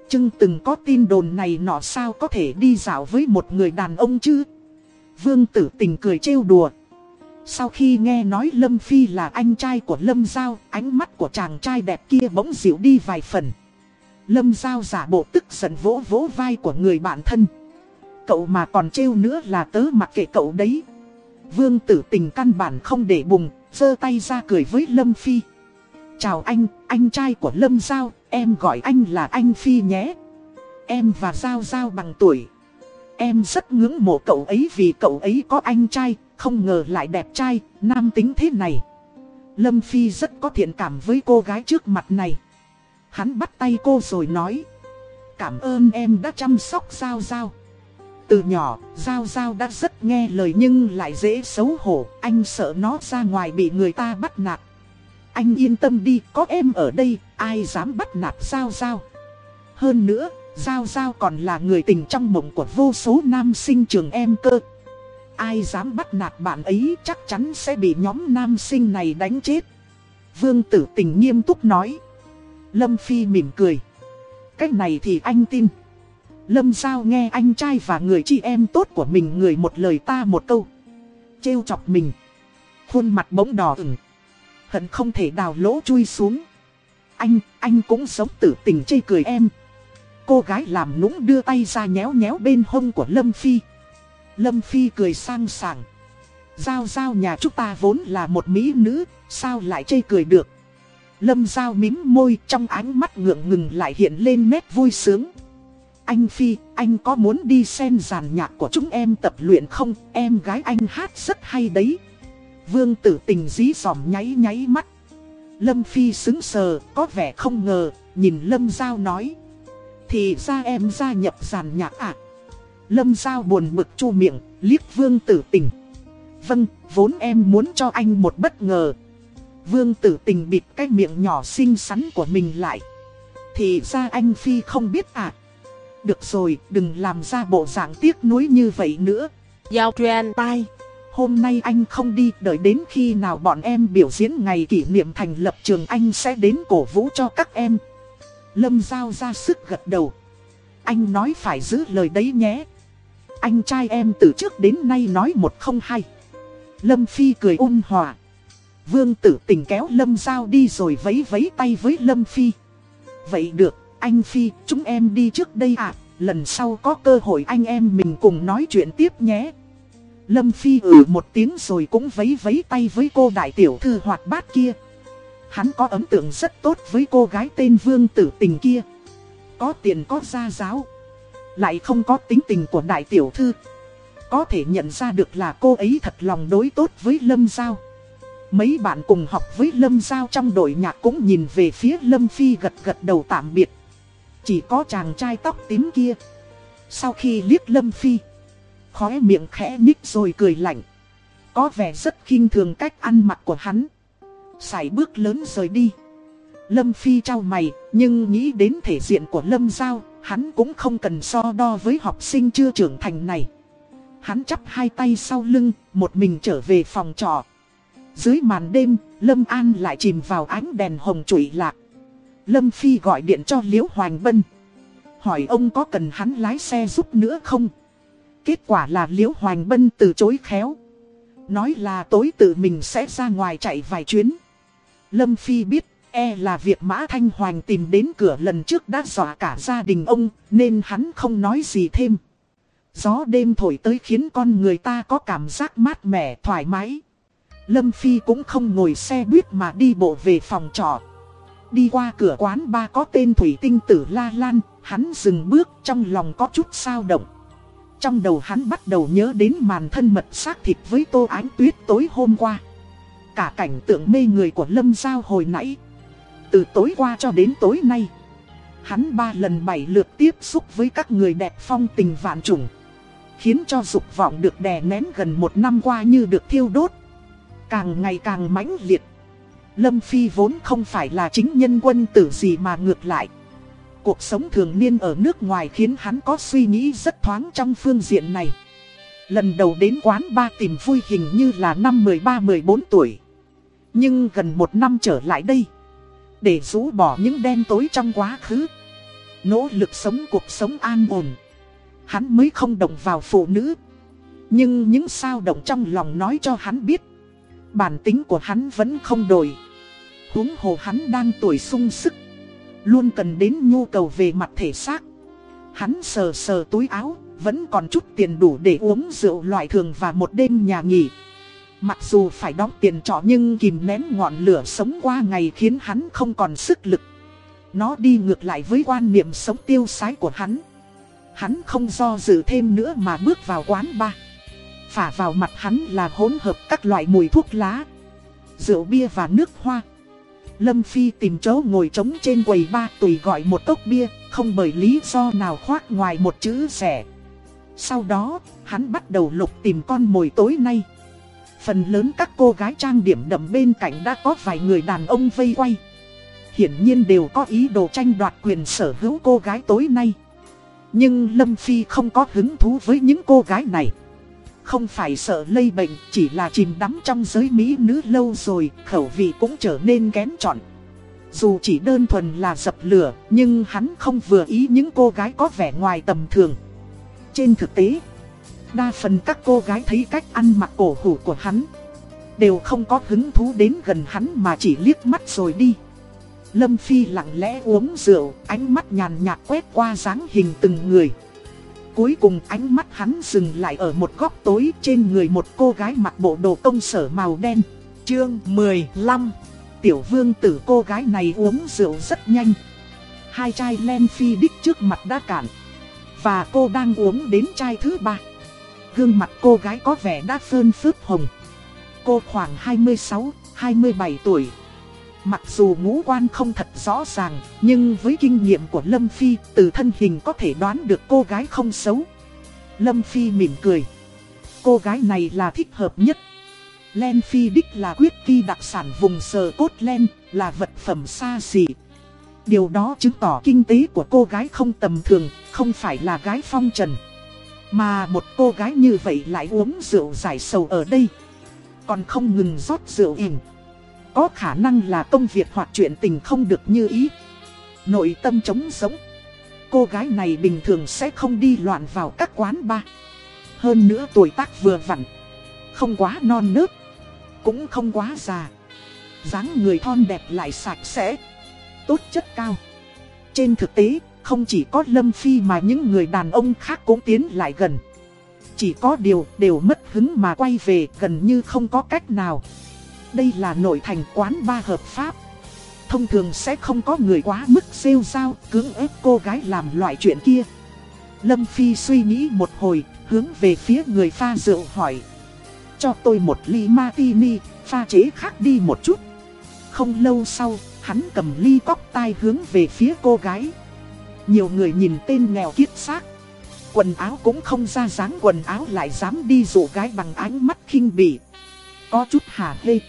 chưng từng có tin đồn này nọ sao có thể đi dạo với một người đàn ông chứ Vương tử tình cười trêu đùa sau khi nghe nói Lâm Phi là anh trai của Lâm Giao Ánh mắt của chàng trai đẹp kia bỗng dịu đi vài phần Lâm Giao giả bộ tức giận vỗ vỗ vai của người bạn thân Cậu mà còn trêu nữa là tớ mặc kệ cậu đấy Vương tử tình căn bản không để bùng giơ tay ra cười với Lâm Phi Chào anh, anh trai của Lâm Giao, em gọi anh là anh Phi nhé. Em và Giao Giao bằng tuổi. Em rất ngưỡng mộ cậu ấy vì cậu ấy có anh trai, không ngờ lại đẹp trai, nam tính thế này. Lâm Phi rất có thiện cảm với cô gái trước mặt này. Hắn bắt tay cô rồi nói. Cảm ơn em đã chăm sóc Giao Giao. Từ nhỏ, Giao Giao đã rất nghe lời nhưng lại dễ xấu hổ, anh sợ nó ra ngoài bị người ta bắt nạt. Anh yên tâm đi, có em ở đây, ai dám bắt nạt Giao Giao. Hơn nữa, Giao Giao còn là người tình trong mộng của vô số nam sinh trường em cơ. Ai dám bắt nạt bạn ấy chắc chắn sẽ bị nhóm nam sinh này đánh chết. Vương tử tình nghiêm túc nói. Lâm Phi mỉm cười. Cách này thì anh tin. Lâm Giao nghe anh trai và người chị em tốt của mình người một lời ta một câu. Trêu chọc mình. Khuôn mặt bỗng đỏ ửng hận không thể đào lỗ chui xuống. Anh, anh cũng sống tử tình chê cười em. Cô gái làm nũng đưa tay ra nhéo nhéo bên hông của Lâm Phi. Lâm Phi cười sang sảng. Giao giao nhà chúng ta vốn là một mỹ nữ, sao lại chê cười được. Lâm Giao mím môi trong ánh mắt ngượng ngừng lại hiện lên nét vui sướng. Anh Phi, anh có muốn đi xem giàn nhạc của chúng em tập luyện không? Em gái anh hát rất hay đấy. Vương tử tình dí dòm nháy nháy mắt. Lâm Phi xứng sờ, có vẻ không ngờ, nhìn Lâm Giao nói. Thì ra em gia nhập giàn nhạc ạ. À? Lâm Giao buồn bực chu miệng, liếc vương tử tình. Vâng, vốn em muốn cho anh một bất ngờ. Vương tử tình bịt cái miệng nhỏ xinh xắn của mình lại. Thì ra anh Phi không biết à. Được rồi, đừng làm ra bộ dạng tiếc nuối như vậy nữa. Giao truyền tai hôm nay anh không đi, đợi đến khi nào bọn em biểu diễn ngày kỷ niệm thành lập trường anh sẽ đến cổ vũ cho các em. Lâm Giao ra sức gật đầu. Anh nói phải giữ lời đấy nhé. Anh trai em từ trước đến nay nói một không hay. Lâm Phi cười ôn hòa. Vương tử tình kéo Lâm Giao đi rồi vấy vấy tay với Lâm Phi. Vậy được, anh Phi, chúng em đi trước đây ạ, lần sau có cơ hội anh em mình cùng nói chuyện tiếp nhé. Lâm Phi ử một tiếng rồi cũng vấy vấy tay với cô đại tiểu thư hoạt bát kia. Hắn có ấn tượng rất tốt với cô gái tên Vương Tử Tình kia. Có tiền có gia giáo. Lại không có tính tình của đại tiểu thư. Có thể nhận ra được là cô ấy thật lòng đối tốt với Lâm Giao. Mấy bạn cùng học với Lâm Giao trong đội nhạc cũng nhìn về phía Lâm Phi gật gật đầu tạm biệt. Chỉ có chàng trai tóc tím kia. Sau khi liếc Lâm Phi, khóe miệng khẽ nhích rồi cười lạnh. Có vẻ rất khinh thường cách ăn mặc của hắn. Sải bước lớn rời đi. Lâm Phi trao mày, nhưng nghĩ đến thể diện của Lâm Giao, hắn cũng không cần so đo với học sinh chưa trưởng thành này. Hắn chắp hai tay sau lưng, một mình trở về phòng trọ. Dưới màn đêm, Lâm An lại chìm vào ánh đèn hồng trụy lạc. Lâm Phi gọi điện cho Liễu Hoành Bân. Hỏi ông có cần hắn lái xe giúp nữa không? Kết quả là Liễu Hoành Bân từ chối khéo. Nói là tối tự mình sẽ ra ngoài chạy vài chuyến. Lâm Phi biết, e là việc Mã Thanh Hoành tìm đến cửa lần trước đã dọa cả gia đình ông, nên hắn không nói gì thêm. Gió đêm thổi tới khiến con người ta có cảm giác mát mẻ, thoải mái. Lâm Phi cũng không ngồi xe buýt mà đi bộ về phòng trọ. Đi qua cửa quán ba có tên Thủy Tinh Tử La Lan, hắn dừng bước trong lòng có chút sao động. Trong đầu hắn bắt đầu nhớ đến màn thân mật xác thịt với Tô Ánh Tuyết tối hôm qua. Cả cảnh tượng mê người của Lâm Giao hồi nãy. Từ tối qua cho đến tối nay. Hắn ba lần bảy lượt tiếp xúc với các người đẹp phong tình vạn trùng. Khiến cho dục vọng được đè nén gần một năm qua như được thiêu đốt. Càng ngày càng mãnh liệt. Lâm Phi vốn không phải là chính nhân quân tử gì mà ngược lại. Cuộc sống thường niên ở nước ngoài khiến hắn có suy nghĩ rất thoáng trong phương diện này. Lần đầu đến quán ba tìm vui hình như là năm 13-14 tuổi. Nhưng gần một năm trở lại đây, để rũ bỏ những đen tối trong quá khứ, nỗ lực sống cuộc sống an ổn, hắn mới không động vào phụ nữ. Nhưng những sao động trong lòng nói cho hắn biết, bản tính của hắn vẫn không đổi. huống hồ hắn đang tuổi sung sức, luôn cần đến nhu cầu về mặt thể xác. Hắn sờ sờ túi áo, vẫn còn chút tiền đủ để uống rượu loại thường và một đêm nhà nghỉ. Mặc dù phải đóng tiền trọ nhưng kìm nén ngọn lửa sống qua ngày khiến hắn không còn sức lực. Nó đi ngược lại với quan niệm sống tiêu sái của hắn. Hắn không do dự thêm nữa mà bước vào quán ba. Phả vào mặt hắn là hỗn hợp các loại mùi thuốc lá, rượu bia và nước hoa. Lâm Phi tìm chỗ ngồi trống trên quầy ba tùy gọi một cốc bia, không bởi lý do nào khoác ngoài một chữ rẻ. Sau đó, hắn bắt đầu lục tìm con mồi tối nay. Phần lớn các cô gái trang điểm đậm bên cạnh đã có vài người đàn ông vây quay. Hiển nhiên đều có ý đồ tranh đoạt quyền sở hữu cô gái tối nay. Nhưng Lâm Phi không có hứng thú với những cô gái này. Không phải sợ lây bệnh, chỉ là chìm đắm trong giới mỹ nữ lâu rồi, khẩu vị cũng trở nên kén chọn. Dù chỉ đơn thuần là dập lửa, nhưng hắn không vừa ý những cô gái có vẻ ngoài tầm thường. Trên thực tế, đa phần các cô gái thấy cách ăn mặc cổ hủ của hắn. Đều không có hứng thú đến gần hắn mà chỉ liếc mắt rồi đi. Lâm Phi lặng lẽ uống rượu, ánh mắt nhàn nhạt quét qua dáng hình từng người. Cuối cùng ánh mắt hắn dừng lại ở một góc tối trên người một cô gái mặc bộ đồ công sở màu đen. Chương 15 Tiểu vương tử cô gái này uống rượu rất nhanh. Hai chai len phi đích trước mặt đã cạn. Và cô đang uống đến chai thứ ba. Gương mặt cô gái có vẻ đã phơn phớt hồng. Cô khoảng 26, 27 tuổi. Mặc dù ngũ quan không thật rõ ràng Nhưng với kinh nghiệm của Lâm Phi Từ thân hình có thể đoán được cô gái không xấu. Lâm Phi mỉm cười. Cô gái này là thích hợp nhất. Len Phi đích là quyết kỳ đặc sản vùng sờ cốt len Là vật phẩm xa xỉ. Điều đó chứng tỏ kinh tế của cô gái không tầm thường Không phải là gái phong trần mà một cô gái như vậy lại uống rượu giải sầu ở đây. Còn không ngừng rót rượu ỉm Có khả năng là công việc hoặc chuyện tình không được như ý. Nội tâm trống sống Cô gái này bình thường sẽ không đi loạn vào các quán bar. Hơn nữa tuổi tác vừa vặn. Không quá non nớt. Cũng không quá già. Dáng người thon đẹp lại sạch sẽ. Tốt chất cao. Trên thực tế, không chỉ có Lâm Phi mà những người đàn ông khác cũng tiến lại gần. Chỉ có điều đều mất hứng mà quay về gần như không có cách nào. Đây là nội thành quán ba hợp pháp. Thông thường sẽ không có người quá mức rêu rao cưỡng ép cô gái làm loại chuyện kia. Lâm Phi suy nghĩ một hồi, hướng về phía người pha rượu hỏi. Cho tôi một ly martini, pha chế khác đi một chút. Không lâu sau, hắn cầm ly cóc tai hướng về phía cô gái. Nhiều người nhìn tên nghèo kiết xác. Quần áo cũng không ra dáng quần áo lại dám đi dụ gái bằng ánh mắt khinh bỉ. Có chút hà hê.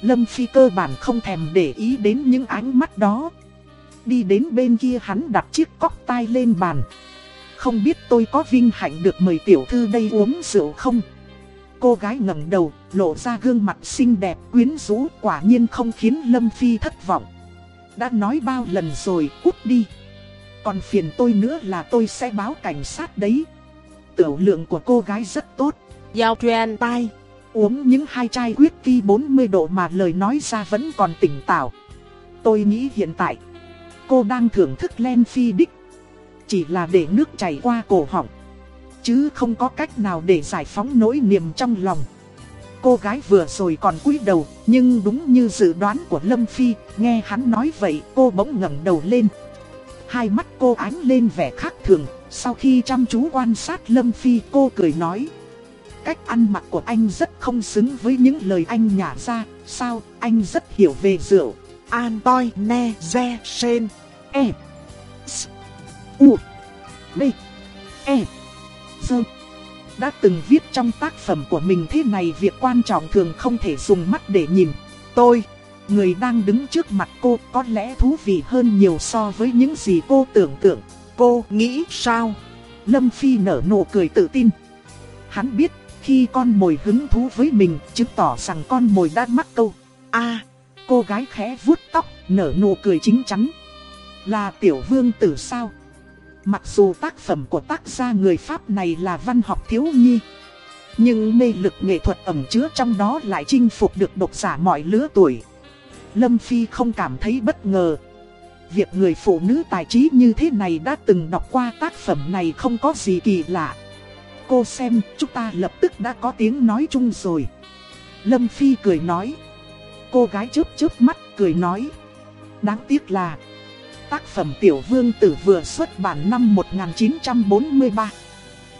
Lâm Phi cơ bản không thèm để ý đến những ánh mắt đó. Đi đến bên kia hắn đặt chiếc cóc tai lên bàn. Không biết tôi có vinh hạnh được mời tiểu thư đây uống rượu không? Cô gái ngẩng đầu, lộ ra gương mặt xinh đẹp quyến rũ quả nhiên không khiến Lâm Phi thất vọng. Đã nói bao lần rồi, cút đi. Còn phiền tôi nữa là tôi sẽ báo cảnh sát đấy. Tiểu lượng của cô gái rất tốt. Giao truyền tai. Uống những hai chai whisky 40 độ mà lời nói ra vẫn còn tỉnh táo. Tôi nghĩ hiện tại, cô đang thưởng thức len phi đích. Chỉ là để nước chảy qua cổ họng. Chứ không có cách nào để giải phóng nỗi niềm trong lòng. Cô gái vừa rồi còn cúi đầu, nhưng đúng như dự đoán của Lâm Phi, nghe hắn nói vậy cô bỗng ngẩng đầu lên. Hai mắt cô ánh lên vẻ khác thường, sau khi chăm chú quan sát Lâm Phi cô cười nói. Cách ăn mặc của anh rất không xứng với những lời anh nhả ra, sao anh rất hiểu về rượu. Antoi ne ze sen. E. S. U. B. E. Dơ. Đã từng viết trong tác phẩm của mình thế này việc quan trọng thường không thể dùng mắt để nhìn. Tôi, người đang đứng trước mặt cô có lẽ thú vị hơn nhiều so với những gì cô tưởng tượng. Cô nghĩ sao? Lâm Phi nở nụ cười tự tin. Hắn biết khi con mồi hứng thú với mình chứng tỏ rằng con mồi đã mắc câu. a cô gái khẽ vuốt tóc, nở nụ cười chính chắn. Là tiểu vương tử sao? Mặc dù tác phẩm của tác gia người Pháp này là văn học thiếu nhi Nhưng mê lực nghệ thuật ẩm chứa trong đó lại chinh phục được độc giả mọi lứa tuổi Lâm Phi không cảm thấy bất ngờ. Việc người phụ nữ tài trí như thế này đã từng đọc qua tác phẩm này không có gì kỳ lạ. Cô xem, chúng ta lập tức đã có tiếng nói chung rồi. Lâm Phi cười nói. Cô gái chớp chớp mắt cười nói. Đáng tiếc là, Tác phẩm Tiểu Vương Tử vừa xuất bản năm 1943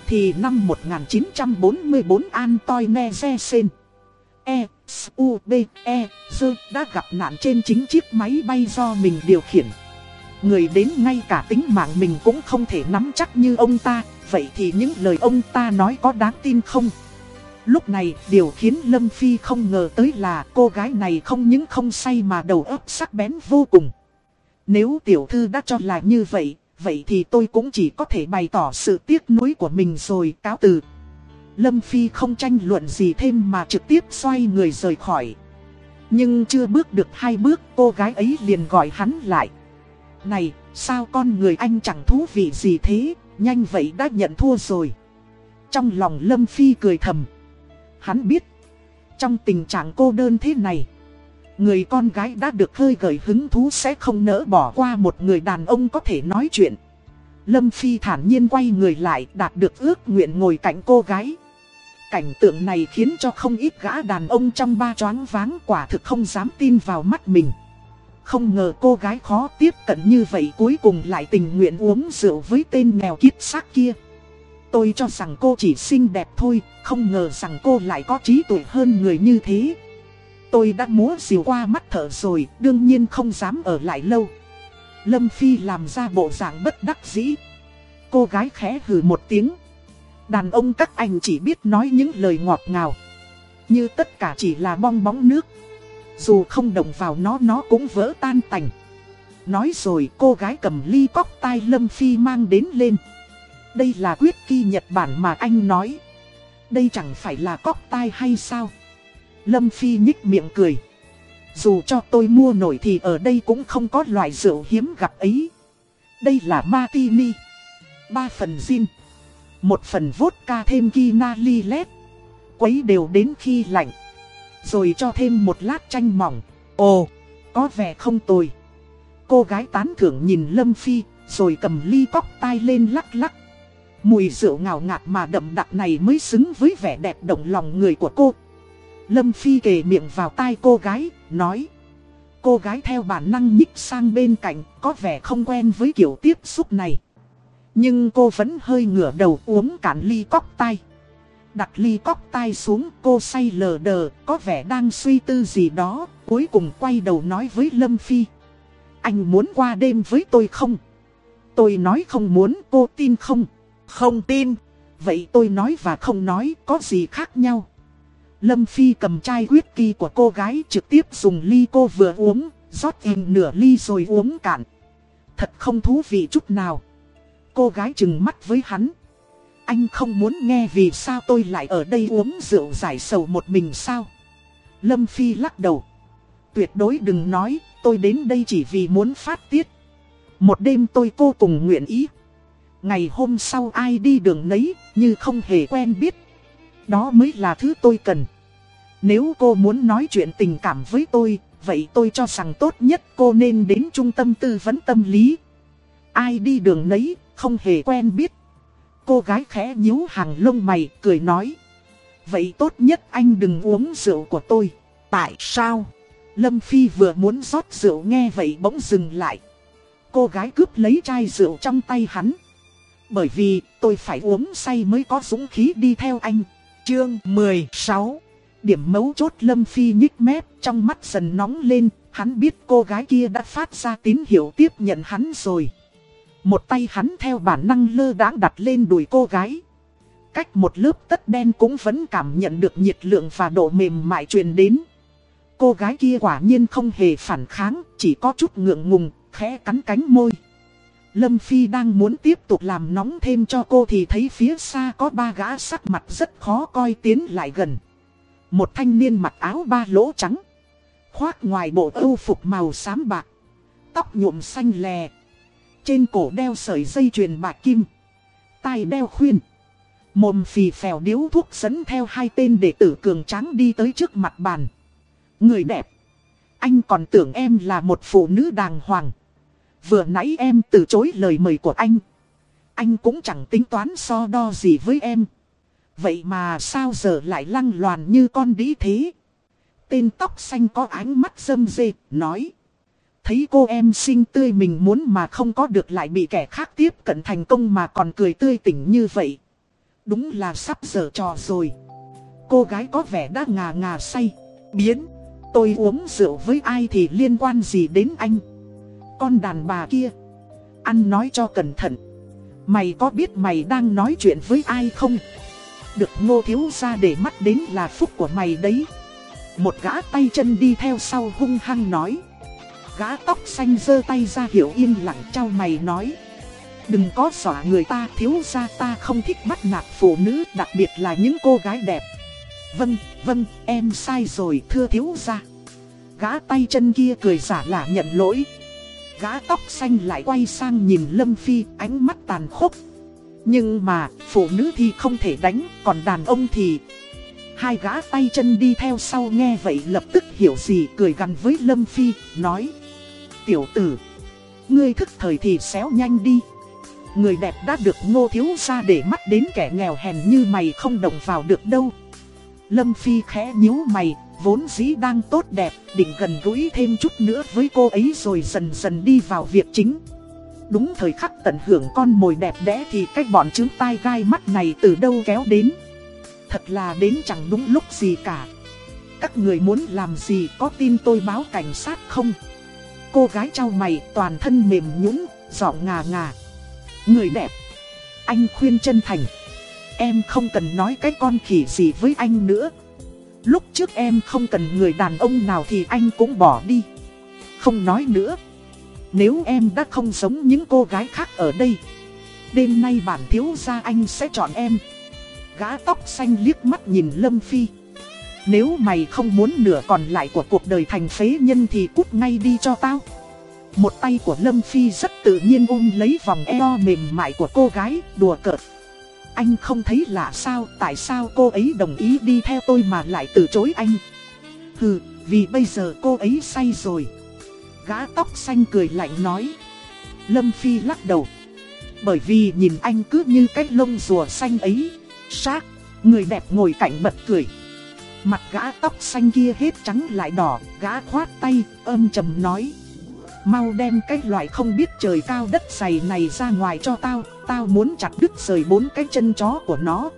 Thì năm 1944 Antoine Nezen E, S, U, B, E, D đã gặp nạn trên chính chiếc máy bay do mình điều khiển Người đến ngay cả tính mạng mình cũng không thể nắm chắc như ông ta Vậy thì những lời ông ta nói có đáng tin không? Lúc này, điều khiến Lâm Phi không ngờ tới là cô gái này không những không say mà đầu óc sắc bén vô cùng. Nếu tiểu thư đã cho là như vậy, vậy thì tôi cũng chỉ có thể bày tỏ sự tiếc nuối của mình rồi cáo từ. Lâm Phi không tranh luận gì thêm mà trực tiếp xoay người rời khỏi. Nhưng chưa bước được hai bước cô gái ấy liền gọi hắn lại. Này, sao con người anh chẳng thú vị gì thế, nhanh vậy đã nhận thua rồi. Trong lòng Lâm Phi cười thầm. Hắn biết, trong tình trạng cô đơn thế này, người con gái đã được hơi gợi hứng thú sẽ không nỡ bỏ qua một người đàn ông có thể nói chuyện. Lâm Phi thản nhiên quay người lại đạt được ước nguyện ngồi cạnh cô gái. Cảnh tượng này khiến cho không ít gã đàn ông trong ba choáng váng quả thực không dám tin vào mắt mình. Không ngờ cô gái khó tiếp cận như vậy cuối cùng lại tình nguyện uống rượu với tên nghèo kiết xác kia. Tôi cho rằng cô chỉ xinh đẹp thôi, không ngờ rằng cô lại có trí tuệ hơn người như thế. Tôi đã múa xìu qua mắt thở rồi, đương nhiên không dám ở lại lâu. Lâm Phi làm ra bộ dạng bất đắc dĩ. Cô gái khẽ hừ một tiếng. Đàn ông các anh chỉ biết nói những lời ngọt ngào. Như tất cả chỉ là bong bóng nước. Dù không đồng vào nó nó cũng vỡ tan tành. Nói rồi, cô gái cầm ly cóc tai Lâm Phi mang đến lên. Đây là quyết kỳ Nhật Bản mà anh nói. Đây chẳng phải là cóc tai hay sao? Lâm Phi nhích miệng cười. Dù cho tôi mua nổi thì ở đây cũng không có loại rượu hiếm gặp ấy. Đây là Martini. 3 phần gin. Một phần vodka thêm kina lilet. Quấy đều đến khi lạnh. Rồi cho thêm một lát chanh mỏng. Ồ, có vẻ không tồi. Cô gái tán thưởng nhìn Lâm Phi, rồi cầm ly cóc tai lên lắc lắc. Mùi rượu ngào ngạt mà đậm đặc này mới xứng với vẻ đẹp động lòng người của cô. Lâm Phi kề miệng vào tai cô gái, nói. Cô gái theo bản năng nhích sang bên cạnh, có vẻ không quen với kiểu tiếp xúc này. Nhưng cô vẫn hơi ngửa đầu uống cạn ly cóc tai. Đặt ly cóc tai xuống cô say lờ đờ, có vẻ đang suy tư gì đó, cuối cùng quay đầu nói với Lâm Phi. Anh muốn qua đêm với tôi không? Tôi nói không muốn, cô tin không? Không tin. Vậy tôi nói và không nói, có gì khác nhau? Lâm Phi cầm chai whisky của cô gái trực tiếp dùng ly cô vừa uống, rót in nửa ly rồi uống cạn. Thật không thú vị chút nào. Cô gái chừng mắt với hắn. Anh không muốn nghe vì sao tôi lại ở đây uống rượu giải sầu một mình sao? Lâm Phi lắc đầu. Tuyệt đối đừng nói, tôi đến đây chỉ vì muốn phát tiết. Một đêm tôi vô cùng nguyện ý. Ngày hôm sau ai đi đường nấy, như không hề quen biết. Đó mới là thứ tôi cần. Nếu cô muốn nói chuyện tình cảm với tôi, vậy tôi cho rằng tốt nhất cô nên đến trung tâm tư vấn tâm lý. Ai đi đường nấy, không hề quen biết. Cô gái khẽ nhíu hàng lông mày, cười nói. Vậy tốt nhất anh đừng uống rượu của tôi. Tại sao? Lâm Phi vừa muốn rót rượu nghe vậy bỗng dừng lại. Cô gái cướp lấy chai rượu trong tay hắn. Bởi vì tôi phải uống say mới có dũng khí đi theo anh. Chương 16 Điểm mấu chốt Lâm Phi nhích mép trong mắt dần nóng lên. Hắn biết cô gái kia đã phát ra tín hiệu tiếp nhận hắn rồi. Một tay hắn theo bản năng lơ đãng đặt lên đùi cô gái. Cách một lớp tất đen cũng vẫn cảm nhận được nhiệt lượng và độ mềm mại truyền đến. Cô gái kia quả nhiên không hề phản kháng, chỉ có chút ngượng ngùng, khẽ cắn cánh môi. Lâm Phi đang muốn tiếp tục làm nóng thêm cho cô thì thấy phía xa có ba gã sắc mặt rất khó coi tiến lại gần. Một thanh niên mặc áo ba lỗ trắng. Khoác ngoài bộ âu phục màu xám bạc. Tóc nhuộm xanh lè. Trên cổ đeo sợi dây chuyền bạc kim. Tai đeo khuyên. Mồm phì phèo điếu thuốc dẫn theo hai tên đệ tử cường tráng đi tới trước mặt bàn. Người đẹp. Anh còn tưởng em là một phụ nữ đàng hoàng. Vừa nãy em từ chối lời mời của anh. Anh cũng chẳng tính toán so đo gì với em. Vậy mà sao giờ lại lăng loàn như con đĩ thế? Tên tóc xanh có ánh mắt dâm dê, nói. Thấy cô em xinh tươi mình muốn mà không có được lại bị kẻ khác tiếp cận thành công mà còn cười tươi tỉnh như vậy. Đúng là sắp giờ trò rồi. Cô gái có vẻ đã ngà ngà say, biến. Tôi uống rượu với ai thì liên quan gì đến anh? Con đàn bà kia. Ăn nói cho cẩn thận. Mày có biết mày đang nói chuyện với ai không? Được ngô thiếu ra để mắt đến là phúc của mày đấy. Một gã tay chân đi theo sau hung hăng nói. Gã tóc xanh giơ tay ra hiểu yên lặng trao mày nói. Đừng có xỏa người ta thiếu ra ta không thích bắt nạt phụ nữ đặc biệt là những cô gái đẹp. Vâng, vâng, em sai rồi thưa thiếu ra. Gã tay chân kia cười giả là nhận lỗi. Gã tóc xanh lại quay sang nhìn Lâm Phi ánh mắt tàn khốc. Nhưng mà, phụ nữ thì không thể đánh, còn đàn ông thì... Hai gã tay chân đi theo sau nghe vậy lập tức hiểu gì cười gần với Lâm Phi, nói Tiểu tử, ngươi thức thời thì xéo nhanh đi Người đẹp đã được ngô thiếu ra để mắt đến kẻ nghèo hèn như mày không động vào được đâu Lâm Phi khẽ nhíu mày, vốn dĩ đang tốt đẹp, định gần gũi thêm chút nữa với cô ấy rồi dần dần đi vào việc chính. Đúng thời khắc tận hưởng con mồi đẹp đẽ thì cách bọn trứng tai gai mắt này từ đâu kéo đến. Thật là đến chẳng đúng lúc gì cả. Các người muốn làm gì có tin tôi báo cảnh sát không? Cô gái trao mày, toàn thân mềm nhũn, giọng ngà ngà. Người đẹp. Anh khuyên chân thành. Em không cần nói cái con khỉ gì với anh nữa. Lúc trước em không cần người đàn ông nào thì anh cũng bỏ đi. Không nói nữa. Nếu em đã không giống những cô gái khác ở đây. Đêm nay bản thiếu gia anh sẽ chọn em. Gã tóc xanh liếc mắt nhìn Lâm Phi. Nếu mày không muốn nửa còn lại của cuộc đời thành phế nhân thì cút ngay đi cho tao. Một tay của Lâm Phi rất tự nhiên ôm lấy vòng eo mềm mại của cô gái, đùa cợt. Anh không thấy lạ sao, tại sao cô ấy đồng ý đi theo tôi mà lại từ chối anh? Hừ, vì bây giờ cô ấy say rồi. Gã tóc xanh cười lạnh nói. Lâm Phi lắc đầu. Bởi vì nhìn anh cứ như cái lông rùa xanh ấy. sát người đẹp ngồi cạnh bật cười. Mặt gã tóc xanh kia hết trắng lại đỏ, gã khoát tay, âm trầm nói. Mau đem cái loại không biết trời cao đất dày này ra ngoài cho tao, tao muốn chặt đứt rời bốn cái chân chó của nó.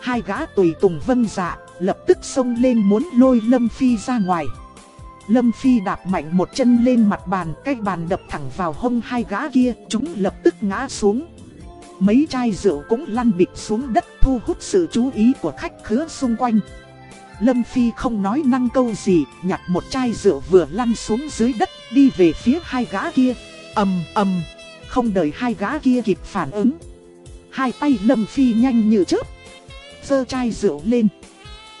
Hai gã tùy tùng vân dạ, lập tức xông lên muốn lôi Lâm Phi ra ngoài. Lâm Phi đạp mạnh một chân lên mặt bàn, cái bàn đập thẳng vào hông hai gã kia, chúng lập tức ngã xuống. Mấy chai rượu cũng lăn bịch xuống đất thu hút sự chú ý của khách khứa xung quanh. Lâm Phi không nói năng câu gì, nhặt một chai rượu vừa lăn xuống dưới đất, đi về phía hai gã kia. ầm ầm, không đợi hai gã kia kịp phản ứng. Hai tay Lâm Phi nhanh như chớp, giơ chai rượu lên,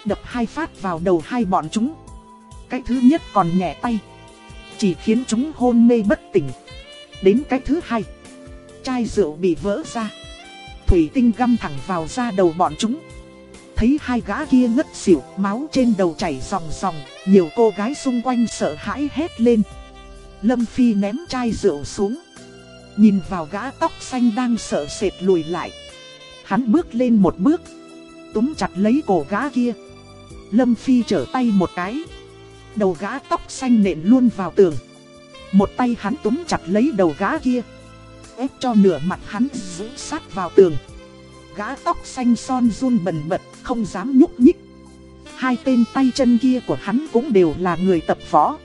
đập hai phát vào đầu hai bọn chúng. Cái thứ nhất còn nhẹ tay, chỉ khiến chúng hôn mê bất tỉnh. Đến cái thứ hai, chai rượu bị vỡ ra, thủy tinh găm thẳng vào da đầu bọn chúng. Thấy hai gã kia ngất xỉu, máu trên đầu chảy ròng ròng, nhiều cô gái xung quanh sợ hãi hét lên. Lâm Phi ném chai rượu xuống. Nhìn vào gã tóc xanh đang sợ sệt lùi lại. Hắn bước lên một bước. Túm chặt lấy cổ gã kia. Lâm Phi trở tay một cái. Đầu gã tóc xanh nện luôn vào tường. Một tay hắn túm chặt lấy đầu gã kia. ép cho nửa mặt hắn giữ sát vào tường. Gã tóc xanh son run bần bật, không dám nhúc nhích. Hai tên tay chân kia của hắn cũng đều là người tập võ.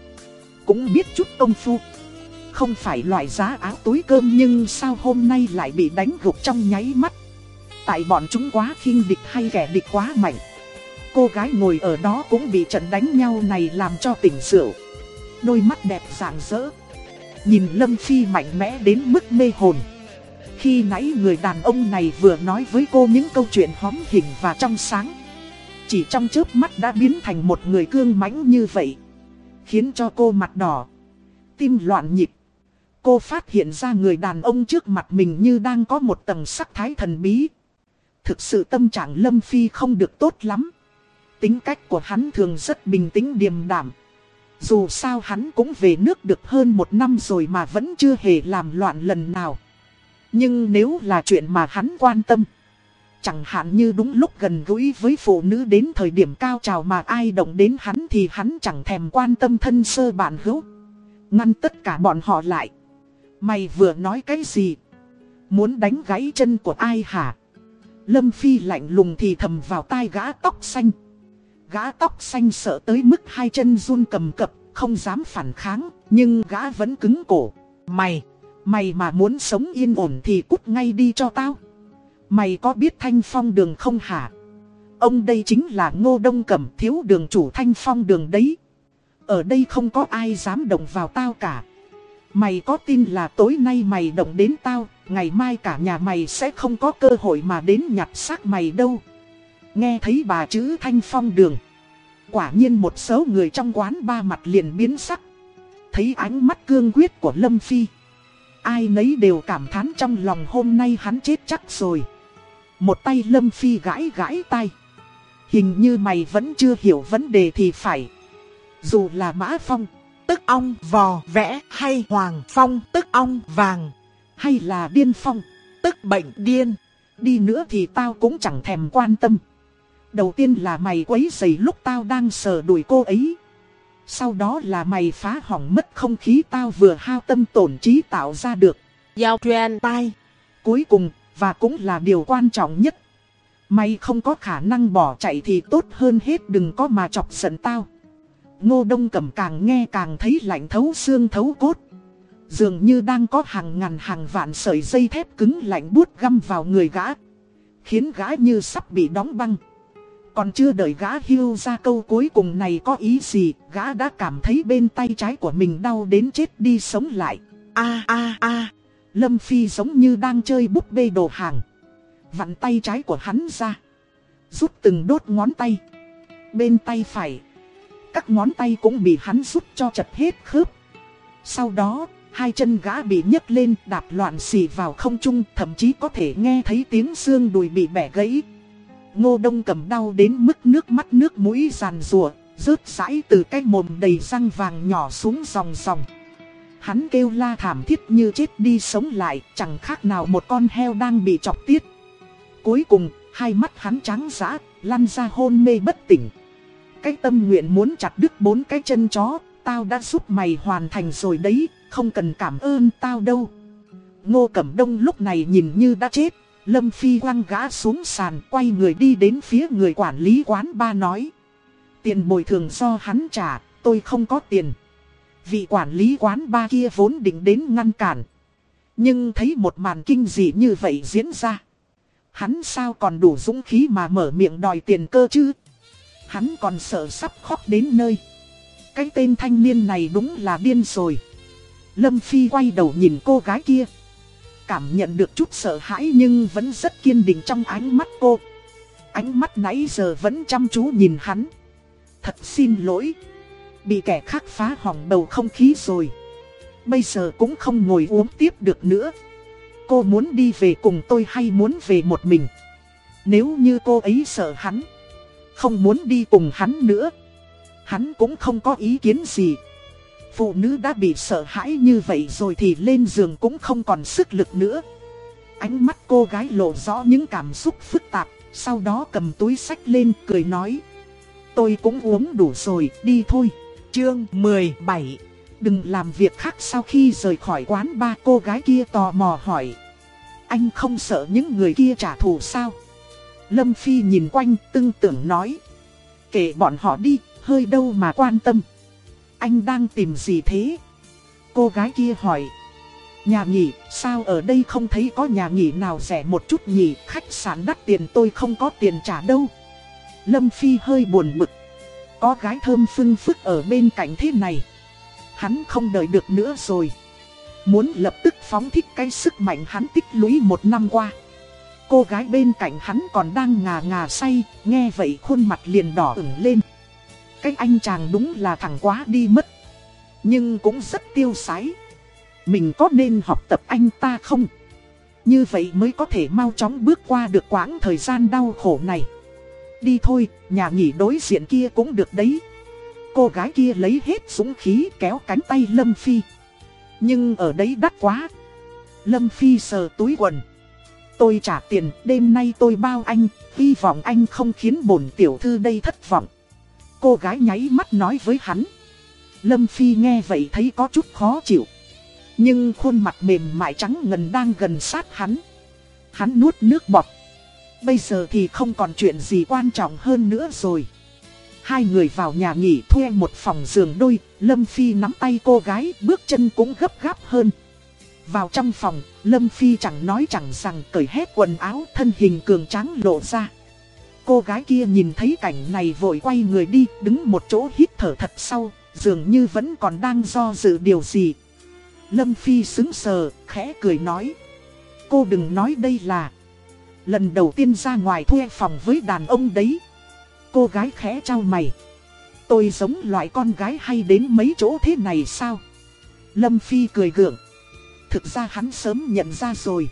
Cũng biết chút công phu. Không phải loại giá áo túi cơm nhưng sao hôm nay lại bị đánh gục trong nháy mắt. Tại bọn chúng quá khinh địch hay kẻ địch quá mạnh. Cô gái ngồi ở đó cũng bị trận đánh nhau này làm cho tỉnh rượu. Đôi mắt đẹp rạng rỡ. Nhìn Lâm Phi mạnh mẽ đến mức mê hồn. Khi nãy người đàn ông này vừa nói với cô những câu chuyện hóm hình và trong sáng, Chỉ trong chớp mắt đã biến thành một người cương mãnh như vậy, Khiến cho cô mặt đỏ, Tim loạn nhịp. Cô phát hiện ra người đàn ông trước mặt mình như đang có một tầng sắc thái thần bí. Thực sự tâm trạng Lâm Phi không được tốt lắm. Tính cách của hắn thường rất bình tĩnh điềm đảm Dù sao hắn cũng về nước được hơn một năm rồi mà vẫn chưa hề làm loạn lần nào nhưng nếu là chuyện mà hắn quan tâm Chẳng hạn như đúng lúc gần gũi với phụ nữ đến thời điểm cao trào mà ai động đến hắn thì hắn chẳng thèm quan tâm thân sơ bạn hữu. Ngăn tất cả bọn họ lại. Mày vừa nói cái gì? Muốn đánh gãy chân của ai hả? Lâm Phi lạnh lùng thì thầm vào tai gã tóc xanh. Gã tóc xanh sợ tới mức hai chân run cầm cập, không dám phản kháng, nhưng gã vẫn cứng cổ. Mày! Mày mà muốn sống yên ổn thì cút ngay đi cho tao. Mày có biết thanh phong đường không hả? Ông đây chính là ngô đông cẩm thiếu đường chủ thanh phong đường đấy. Ở đây không có ai dám động vào tao cả. Mày có tin là tối nay mày động đến tao, ngày mai cả nhà mày sẽ không có cơ hội mà đến nhặt xác mày đâu. Nghe thấy bà chữ thanh phong đường. Quả nhiên một số người trong quán ba mặt liền biến sắc. Thấy ánh mắt cương quyết của Lâm Phi. Ai nấy đều cảm thán trong lòng hôm nay hắn chết chắc rồi. Một tay Lâm Phi gãi gãi tay. Hình như mày vẫn chưa hiểu vấn đề thì phải. Dù là mã phong, tức ong vò vẽ hay hoàng phong tức ong vàng. Hay là điên phong, tức bệnh điên. Đi nữa thì tao cũng chẳng thèm quan tâm. Đầu tiên là mày quấy giày lúc tao đang sờ đuổi cô ấy. Sau đó là mày phá hỏng mất không khí tao vừa hao tâm tổn trí tạo ra được. Giao truyền tai. Cuối cùng, và cũng là điều quan trọng nhất. Mày không có khả năng bỏ chạy thì tốt hơn hết đừng có mà chọc giận tao. Ngô Đông Cẩm càng nghe càng thấy lạnh thấu xương thấu cốt. Dường như đang có hàng ngàn hàng vạn sợi dây thép cứng lạnh buốt găm vào người gã. Khiến gã như sắp bị đóng băng. Còn chưa đợi gã hưu ra câu cuối cùng này có ý gì, gã đã cảm thấy bên tay trái của mình đau đến chết đi sống lại. a a a Lâm Phi giống như đang chơi búp bê đồ hàng. Vặn tay trái của hắn ra. Rút từng đốt ngón tay. Bên tay phải. Các ngón tay cũng bị hắn rút cho chật hết khớp. Sau đó, hai chân gã bị nhấc lên đạp loạn xì vào không trung, thậm chí có thể nghe thấy tiếng xương đùi bị bẻ gãy. Ngô Đông cầm đau đến mức nước mắt nước mũi giàn rùa, rớt rãi từ cái mồm đầy răng vàng nhỏ xuống dòng dòng. Hắn kêu la thảm thiết như chết đi sống lại, chẳng khác nào một con heo đang bị chọc tiết. Cuối cùng, hai mắt hắn trắng giã, lăn ra hôn mê bất tỉnh. Cái tâm nguyện muốn chặt đứt bốn cái chân chó, tao đã giúp mày hoàn thành rồi đấy, không cần cảm ơn tao đâu. Ngô Cẩm Đông lúc này nhìn như đã chết, Lâm Phi quăng gã xuống sàn quay người đi đến phía người quản lý quán ba nói. Tiền bồi thường do hắn trả, tôi không có tiền. Vị quản lý quán ba kia vốn định đến ngăn cản. Nhưng thấy một màn kinh dị như vậy diễn ra. Hắn sao còn đủ dũng khí mà mở miệng đòi tiền cơ chứ? Hắn còn sợ sắp khóc đến nơi. Cái tên thanh niên này đúng là điên rồi. Lâm Phi quay đầu nhìn cô gái kia. Cảm nhận được chút sợ hãi nhưng vẫn rất kiên định trong ánh mắt cô. Ánh mắt nãy giờ vẫn chăm chú nhìn hắn. Thật xin lỗi. Bị kẻ khác phá hỏng bầu không khí rồi. Bây giờ cũng không ngồi uống tiếp được nữa. Cô muốn đi về cùng tôi hay muốn về một mình? Nếu như cô ấy sợ hắn, không muốn đi cùng hắn nữa, hắn cũng không có ý kiến gì. Phụ nữ đã bị sợ hãi như vậy rồi thì lên giường cũng không còn sức lực nữa. Ánh mắt cô gái lộ rõ những cảm xúc phức tạp, sau đó cầm túi sách lên cười nói. Tôi cũng uống đủ rồi, đi thôi. Chương 17 Đừng làm việc khác sau khi rời khỏi quán ba cô gái kia tò mò hỏi. Anh không sợ những người kia trả thù sao? Lâm Phi nhìn quanh tưng tưởng nói. Kể bọn họ đi, hơi đâu mà quan tâm. Anh đang tìm gì thế? Cô gái kia hỏi. Nhà nghỉ, sao ở đây không thấy có nhà nghỉ nào rẻ một chút nhỉ? Khách sạn đắt tiền tôi không có tiền trả đâu. Lâm Phi hơi buồn bực. Có gái thơm phưng phức ở bên cạnh thế này. Hắn không đợi được nữa rồi. Muốn lập tức phóng thích cái sức mạnh hắn tích lũy một năm qua. Cô gái bên cạnh hắn còn đang ngà ngà say, nghe vậy khuôn mặt liền đỏ ửng lên. Cái anh chàng đúng là thẳng quá đi mất. Nhưng cũng rất tiêu sái. Mình có nên học tập anh ta không? Như vậy mới có thể mau chóng bước qua được quãng thời gian đau khổ này. Đi thôi, nhà nghỉ đối diện kia cũng được đấy. Cô gái kia lấy hết dũng khí kéo cánh tay Lâm Phi. Nhưng ở đấy đắt quá. Lâm Phi sờ túi quần. Tôi trả tiền, đêm nay tôi bao anh, hy vọng anh không khiến bổn tiểu thư đây thất vọng. Cô gái nháy mắt nói với hắn. Lâm Phi nghe vậy thấy có chút khó chịu. Nhưng khuôn mặt mềm mại trắng ngần đang gần sát hắn. Hắn nuốt nước bọt. Bây giờ thì không còn chuyện gì quan trọng hơn nữa rồi. Hai người vào nhà nghỉ thuê một phòng giường đôi, Lâm Phi nắm tay cô gái, bước chân cũng gấp gáp hơn. Vào trong phòng, Lâm Phi chẳng nói chẳng rằng cởi hết quần áo, thân hình cường tráng lộ ra. Cô gái kia nhìn thấy cảnh này vội quay người đi, đứng một chỗ hít thở thật sâu, dường như vẫn còn đang do dự điều gì. Lâm Phi xứng sờ, khẽ cười nói. Cô đừng nói đây là lần đầu tiên ra ngoài thuê phòng với đàn ông đấy. Cô gái khẽ trao mày. Tôi giống loại con gái hay đến mấy chỗ thế này sao? Lâm Phi cười gượng. Thực ra hắn sớm nhận ra rồi.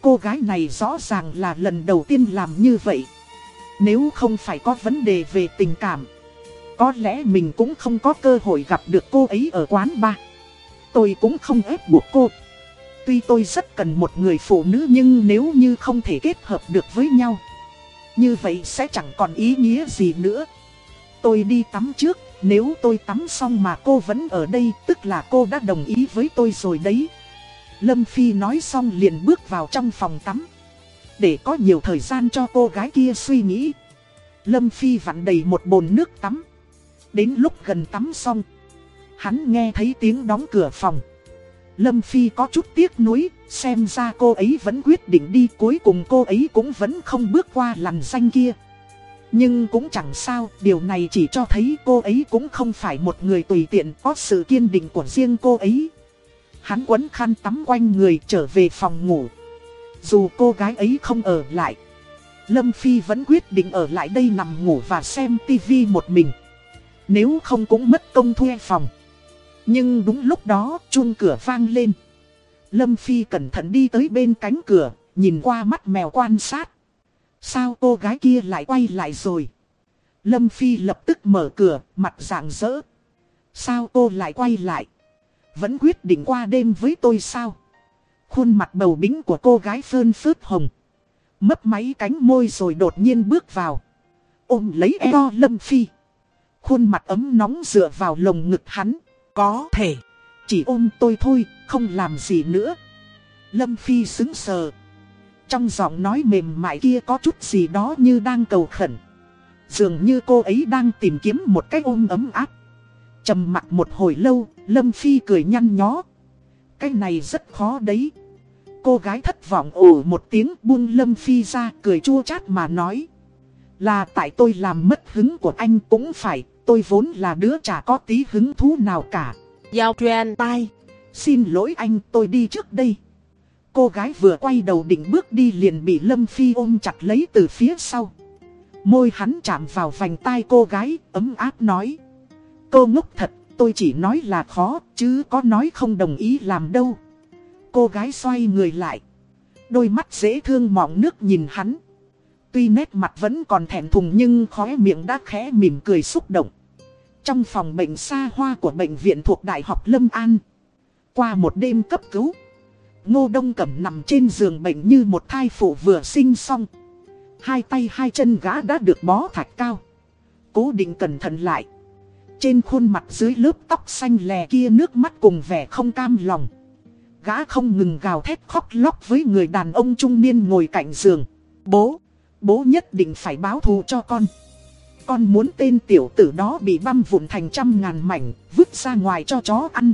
Cô gái này rõ ràng là lần đầu tiên làm như vậy. Nếu không phải có vấn đề về tình cảm. Có lẽ mình cũng không có cơ hội gặp được cô ấy ở quán bar. Tôi cũng không ép buộc cô. Tuy tôi rất cần một người phụ nữ nhưng nếu như không thể kết hợp được với nhau Như vậy sẽ chẳng còn ý nghĩa gì nữa Tôi đi tắm trước, nếu tôi tắm xong mà cô vẫn ở đây tức là cô đã đồng ý với tôi rồi đấy Lâm Phi nói xong liền bước vào trong phòng tắm để có nhiều thời gian cho cô gái kia suy nghĩ Lâm Phi vặn đầy một bồn nước tắm Đến lúc gần tắm xong Hắn nghe thấy tiếng đóng cửa phòng Lâm Phi có chút tiếc nuối, xem ra cô ấy vẫn quyết định đi cuối cùng cô ấy cũng vẫn không bước qua lằn danh kia. Nhưng cũng chẳng sao, điều này chỉ cho thấy cô ấy cũng không phải một người tùy tiện có sự kiên định của riêng cô ấy. Hắn quấn khăn tắm quanh người trở về phòng ngủ. Dù cô gái ấy không ở lại, Lâm Phi vẫn quyết định ở lại đây nằm ngủ và xem tivi một mình. Nếu không cũng mất công thuê phòng. Nhưng đúng lúc đó, chuông cửa vang lên. Lâm Phi cẩn thận đi tới bên cánh cửa, nhìn qua mắt mèo quan sát. Sao cô gái kia lại quay lại rồi? Lâm Phi lập tức mở cửa, mặt rạng rỡ. Sao cô lại quay lại? Vẫn quyết định qua đêm với tôi sao? Khuôn mặt bầu bính của cô gái phơn phớt hồng. Mấp máy cánh môi rồi đột nhiên bước vào. Ôm lấy eo Lâm Phi. Khuôn mặt ấm nóng dựa vào lồng ngực hắn. Có thể. Chỉ ôm tôi thôi, không làm gì nữa. Lâm Phi xứng sờ. Trong giọng nói mềm mại kia có chút gì đó như đang cầu khẩn. Dường như cô ấy đang tìm kiếm một cái ôm ấm áp. trầm mặt một hồi lâu, Lâm Phi cười nhăn nhó. Cái này rất khó đấy. Cô gái thất vọng ồ một tiếng buông Lâm Phi ra cười chua chát mà nói. Là tại tôi làm mất hứng của anh cũng phải, tôi vốn là đứa chả có tí hứng thú nào cả. Giao truyền tai. Xin lỗi anh tôi đi trước đây. Cô gái vừa quay đầu định bước đi liền bị Lâm Phi ôm chặt lấy từ phía sau. Môi hắn chạm vào vành tai cô gái, ấm áp nói. Cô ngốc thật, tôi chỉ nói là khó, chứ có nói không đồng ý làm đâu. Cô gái xoay người lại. Đôi mắt dễ thương mọng nước nhìn hắn. Tuy nét mặt vẫn còn thẹn thùng nhưng khóe miệng đã khẽ mỉm cười xúc động. Trong phòng bệnh xa hoa của bệnh viện thuộc Đại học Lâm An. Qua một đêm cấp cứu. Ngô Đông Cẩm nằm trên giường bệnh như một thai phụ vừa sinh xong. Hai tay hai chân gã đã được bó thạch cao. Cố định cẩn thận lại. Trên khuôn mặt dưới lớp tóc xanh lè kia nước mắt cùng vẻ không cam lòng. Gã không ngừng gào thét khóc lóc với người đàn ông trung niên ngồi cạnh giường. Bố, bố nhất định phải báo thù cho con. Con muốn tên tiểu tử đó bị băm vụn thành trăm ngàn mảnh, vứt ra ngoài cho chó ăn.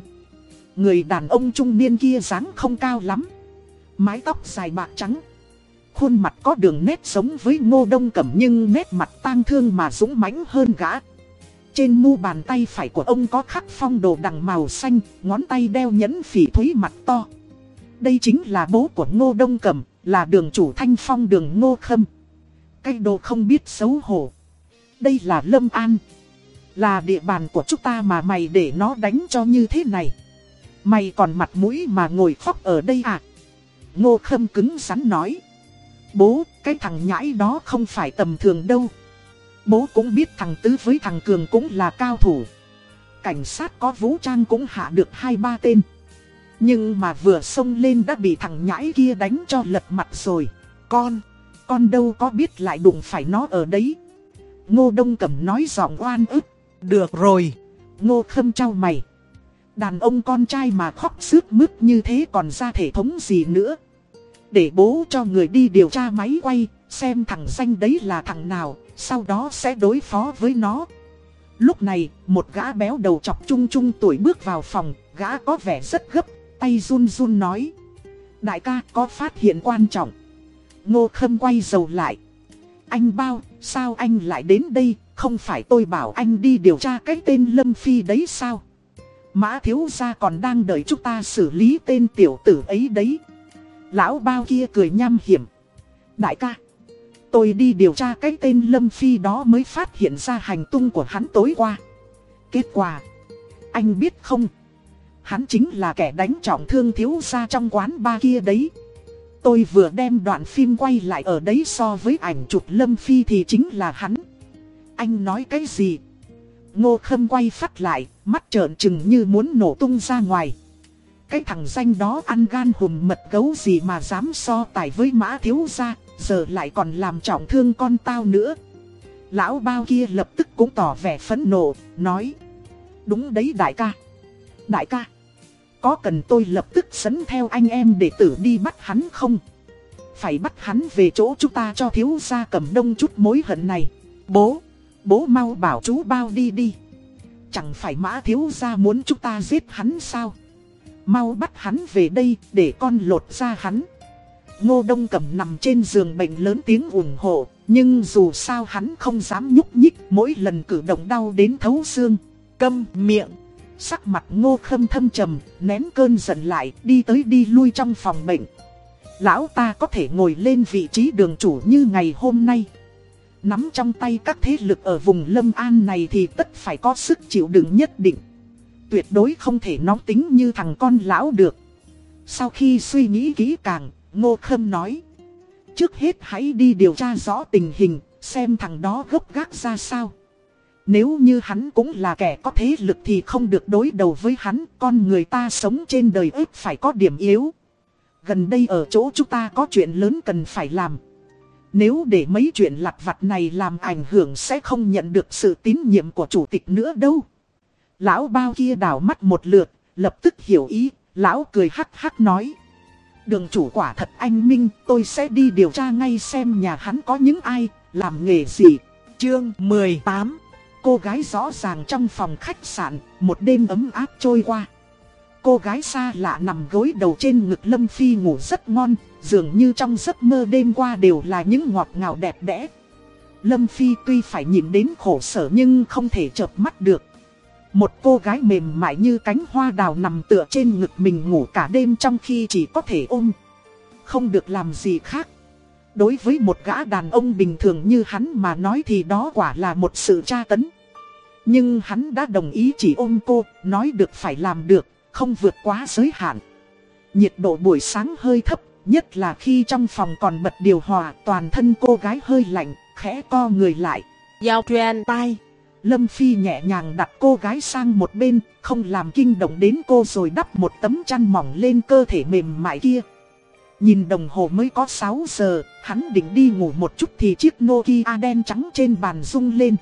Người đàn ông trung niên kia dáng không cao lắm. Mái tóc dài bạc trắng. Khuôn mặt có đường nét giống với ngô đông cẩm nhưng nét mặt tang thương mà dũng mãnh hơn gã. Trên mu bàn tay phải của ông có khắc phong đồ đằng màu xanh, ngón tay đeo nhẫn phỉ thúy mặt to. Đây chính là bố của ngô đông cẩm, là đường chủ thanh phong đường ngô khâm. Cái đồ không biết xấu hổ. Đây là Lâm An. Là địa bàn của chúng ta mà mày để nó đánh cho như thế này. Mày còn mặt mũi mà ngồi khóc ở đây à? Ngô Khâm cứng rắn nói. Bố, cái thằng nhãi đó không phải tầm thường đâu. Bố cũng biết thằng Tứ với thằng Cường cũng là cao thủ. Cảnh sát có vũ trang cũng hạ được hai ba tên. Nhưng mà vừa xông lên đã bị thằng nhãi kia đánh cho lật mặt rồi. Con, con đâu có biết lại đụng phải nó ở đấy. Ngô Đông Cẩm nói giọng oan ức. Được rồi. Ngô Khâm trao mày. Đàn ông con trai mà khóc sướt mướt như thế còn ra thể thống gì nữa. Để bố cho người đi điều tra máy quay, xem thằng danh đấy là thằng nào, sau đó sẽ đối phó với nó. Lúc này, một gã béo đầu chọc chung chung tuổi bước vào phòng, gã có vẻ rất gấp, tay run run nói. Đại ca có phát hiện quan trọng. Ngô Khâm quay dầu lại. Anh bao, sao anh lại đến đây, không phải tôi bảo anh đi điều tra cái tên Lâm Phi đấy sao? Mã thiếu gia còn đang đợi chúng ta xử lý tên tiểu tử ấy đấy. Lão bao kia cười nham hiểm. Đại ca, tôi đi điều tra cái tên Lâm Phi đó mới phát hiện ra hành tung của hắn tối qua. Kết quả, anh biết không? Hắn chính là kẻ đánh trọng thương thiếu gia trong quán ba kia đấy. Tôi vừa đem đoạn phim quay lại ở đấy so với ảnh chụp Lâm Phi thì chính là hắn. Anh nói cái gì? Ngô Khâm quay phát lại, mắt trợn trừng như muốn nổ tung ra ngoài. Cái thằng danh đó ăn gan hùm mật gấu gì mà dám so tài với mã thiếu gia, giờ lại còn làm trọng thương con tao nữa. Lão bao kia lập tức cũng tỏ vẻ phẫn nộ, nói. Đúng đấy đại ca. Đại ca. Có cần tôi lập tức sấn theo anh em để tử đi bắt hắn không? Phải bắt hắn về chỗ chúng ta cho thiếu gia cầm đông chút mối hận này. Bố, bố mau bảo chú bao đi đi. Chẳng phải mã thiếu gia muốn chúng ta giết hắn sao? Mau bắt hắn về đây để con lột ra hắn. Ngô Đông Cẩm nằm trên giường bệnh lớn tiếng ủng hộ, nhưng dù sao hắn không dám nhúc nhích mỗi lần cử động đau đến thấu xương. Câm miệng. Sắc mặt ngô khâm thâm trầm, nén cơn giận lại, đi tới đi lui trong phòng bệnh. Lão ta có thể ngồi lên vị trí đường chủ như ngày hôm nay. Nắm trong tay các thế lực ở vùng Lâm An này thì tất phải có sức chịu đựng nhất định. Tuyệt đối không thể nóng tính như thằng con lão được. Sau khi suy nghĩ kỹ càng, Ngô Khâm nói. Trước hết hãy đi điều tra rõ tình hình, xem thằng đó gốc gác ra sao. Nếu như hắn cũng là kẻ có thế lực thì không được đối đầu với hắn, con người ta sống trên đời ước phải có điểm yếu. Gần đây ở chỗ chúng ta có chuyện lớn cần phải làm. Nếu để mấy chuyện lặt vặt này làm ảnh hưởng sẽ không nhận được sự tín nhiệm của chủ tịch nữa đâu. Lão bao kia đảo mắt một lượt, lập tức hiểu ý, lão cười hắc hắc nói. Đường chủ quả thật anh Minh, tôi sẽ đi điều tra ngay xem nhà hắn có những ai, làm nghề gì. Chương 18 Cô gái rõ ràng trong phòng khách sạn, một đêm ấm áp trôi qua. Cô gái xa lạ nằm gối đầu trên ngực Lâm Phi ngủ rất ngon, dường như trong giấc mơ đêm qua đều là những ngọt ngào đẹp đẽ. Lâm Phi tuy phải nhìn đến khổ sở nhưng không thể chợp mắt được. Một cô gái mềm mại như cánh hoa đào nằm tựa trên ngực mình ngủ cả đêm trong khi chỉ có thể ôm. Không được làm gì khác. Đối với một gã đàn ông bình thường như hắn mà nói thì đó quả là một sự tra tấn. Nhưng hắn đã đồng ý chỉ ôm cô, nói được phải làm được, không vượt quá giới hạn. Nhiệt độ buổi sáng hơi thấp, nhất là khi trong phòng còn bật điều hòa, toàn thân cô gái hơi lạnh, khẽ co người lại. Giao truyền tay. Lâm Phi nhẹ nhàng đặt cô gái sang một bên, không làm kinh động đến cô rồi đắp một tấm chăn mỏng lên cơ thể mềm mại kia. Nhìn đồng hồ mới có 6 giờ, hắn định đi ngủ một chút thì chiếc Nokia đen trắng trên bàn rung lên.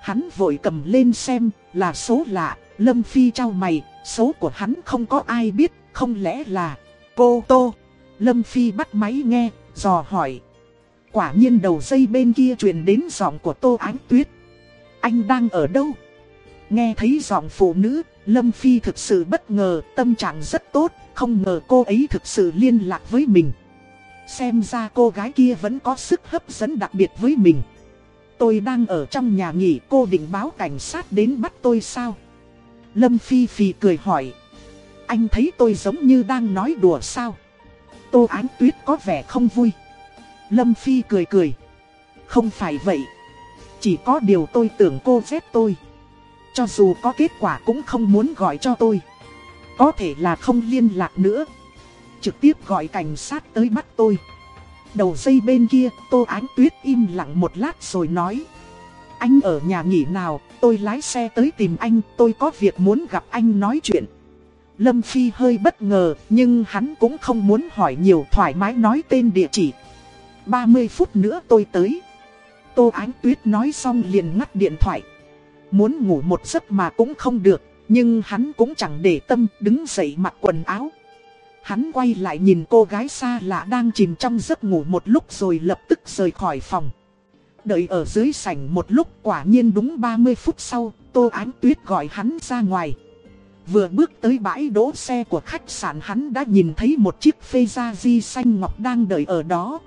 Hắn vội cầm lên xem, là số lạ, Lâm Phi trao mày, số của hắn không có ai biết, không lẽ là cô Tô. Lâm Phi bắt máy nghe, dò hỏi. Quả nhiên đầu dây bên kia truyền đến giọng của Tô Ánh Tuyết. Anh đang ở đâu? Nghe thấy giọng phụ nữ, Lâm Phi thực sự bất ngờ, tâm trạng rất tốt, không ngờ cô ấy thực sự liên lạc với mình. Xem ra cô gái kia vẫn có sức hấp dẫn đặc biệt với mình. Tôi đang ở trong nhà nghỉ cô định báo cảnh sát đến bắt tôi sao? Lâm Phi phì cười hỏi. Anh thấy tôi giống như đang nói đùa sao? Tô Ánh Tuyết có vẻ không vui. Lâm Phi cười cười. Không phải vậy. Chỉ có điều tôi tưởng cô ghét tôi. Cho dù có kết quả cũng không muốn gọi cho tôi. Có thể là không liên lạc nữa. Trực tiếp gọi cảnh sát tới bắt tôi. Đầu dây bên kia, Tô Ánh Tuyết im lặng một lát rồi nói. Anh ở nhà nghỉ nào, tôi lái xe tới tìm anh, tôi có việc muốn gặp anh nói chuyện. Lâm Phi hơi bất ngờ, nhưng hắn cũng không muốn hỏi nhiều thoải mái nói tên địa chỉ. 30 phút nữa tôi tới. Tô Ánh Tuyết nói xong liền ngắt điện thoại. Muốn ngủ một giấc mà cũng không được, nhưng hắn cũng chẳng để tâm đứng dậy mặc quần áo. Hắn quay lại nhìn cô gái xa lạ đang chìm trong giấc ngủ một lúc rồi lập tức rời khỏi phòng. Đợi ở dưới sảnh một lúc quả nhiên đúng 30 phút sau, Tô Ánh Tuyết gọi hắn ra ngoài. Vừa bước tới bãi đỗ xe của khách sạn hắn đã nhìn thấy một chiếc phê gia di xanh ngọc đang đợi ở đó.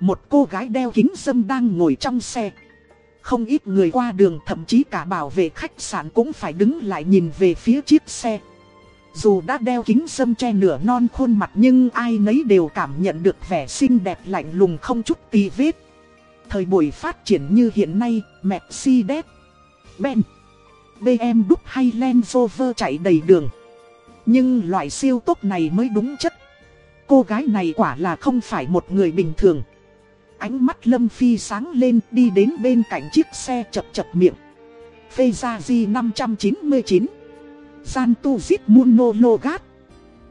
Một cô gái đeo kính dâm đang ngồi trong xe. Không ít người qua đường thậm chí cả bảo vệ khách sạn cũng phải đứng lại nhìn về phía chiếc xe. Dù đã đeo kính dâm che nửa non khuôn mặt nhưng ai nấy đều cảm nhận được vẻ xinh đẹp lạnh lùng không chút tì vết. Thời buổi phát triển như hiện nay, Mercedes, Ben, BMW hay Land Rover chạy đầy đường. Nhưng loại siêu tốc này mới đúng chất. Cô gái này quả là không phải một người bình thường. Ánh mắt Lâm Phi sáng lên đi đến bên cạnh chiếc xe chập chập miệng. Phê ra di 599. Gian tu zip Gát,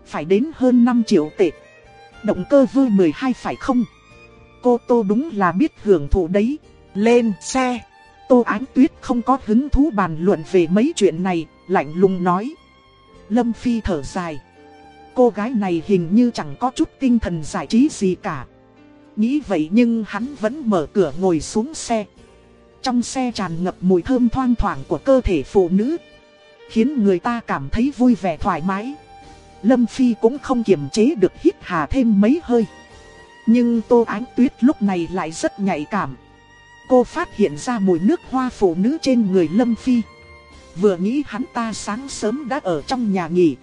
Phải đến hơn 5 triệu tệ. Động cơ vư 12 phải không? Cô Tô đúng là biết hưởng thụ đấy. Lên xe. Tô Ánh Tuyết không có hứng thú bàn luận về mấy chuyện này, lạnh lùng nói. Lâm Phi thở dài. Cô gái này hình như chẳng có chút tinh thần giải trí gì cả. Nghĩ vậy nhưng hắn vẫn mở cửa ngồi xuống xe. Trong xe tràn ngập mùi thơm thoang thoảng của cơ thể phụ nữ. Khiến người ta cảm thấy vui vẻ thoải mái. Lâm Phi cũng không kiềm chế được hít hà thêm mấy hơi. Nhưng Tô Ánh Tuyết lúc này lại rất nhạy cảm. Cô phát hiện ra mùi nước hoa phụ nữ trên người Lâm Phi. Vừa nghĩ hắn ta sáng sớm đã ở trong nhà nghỉ.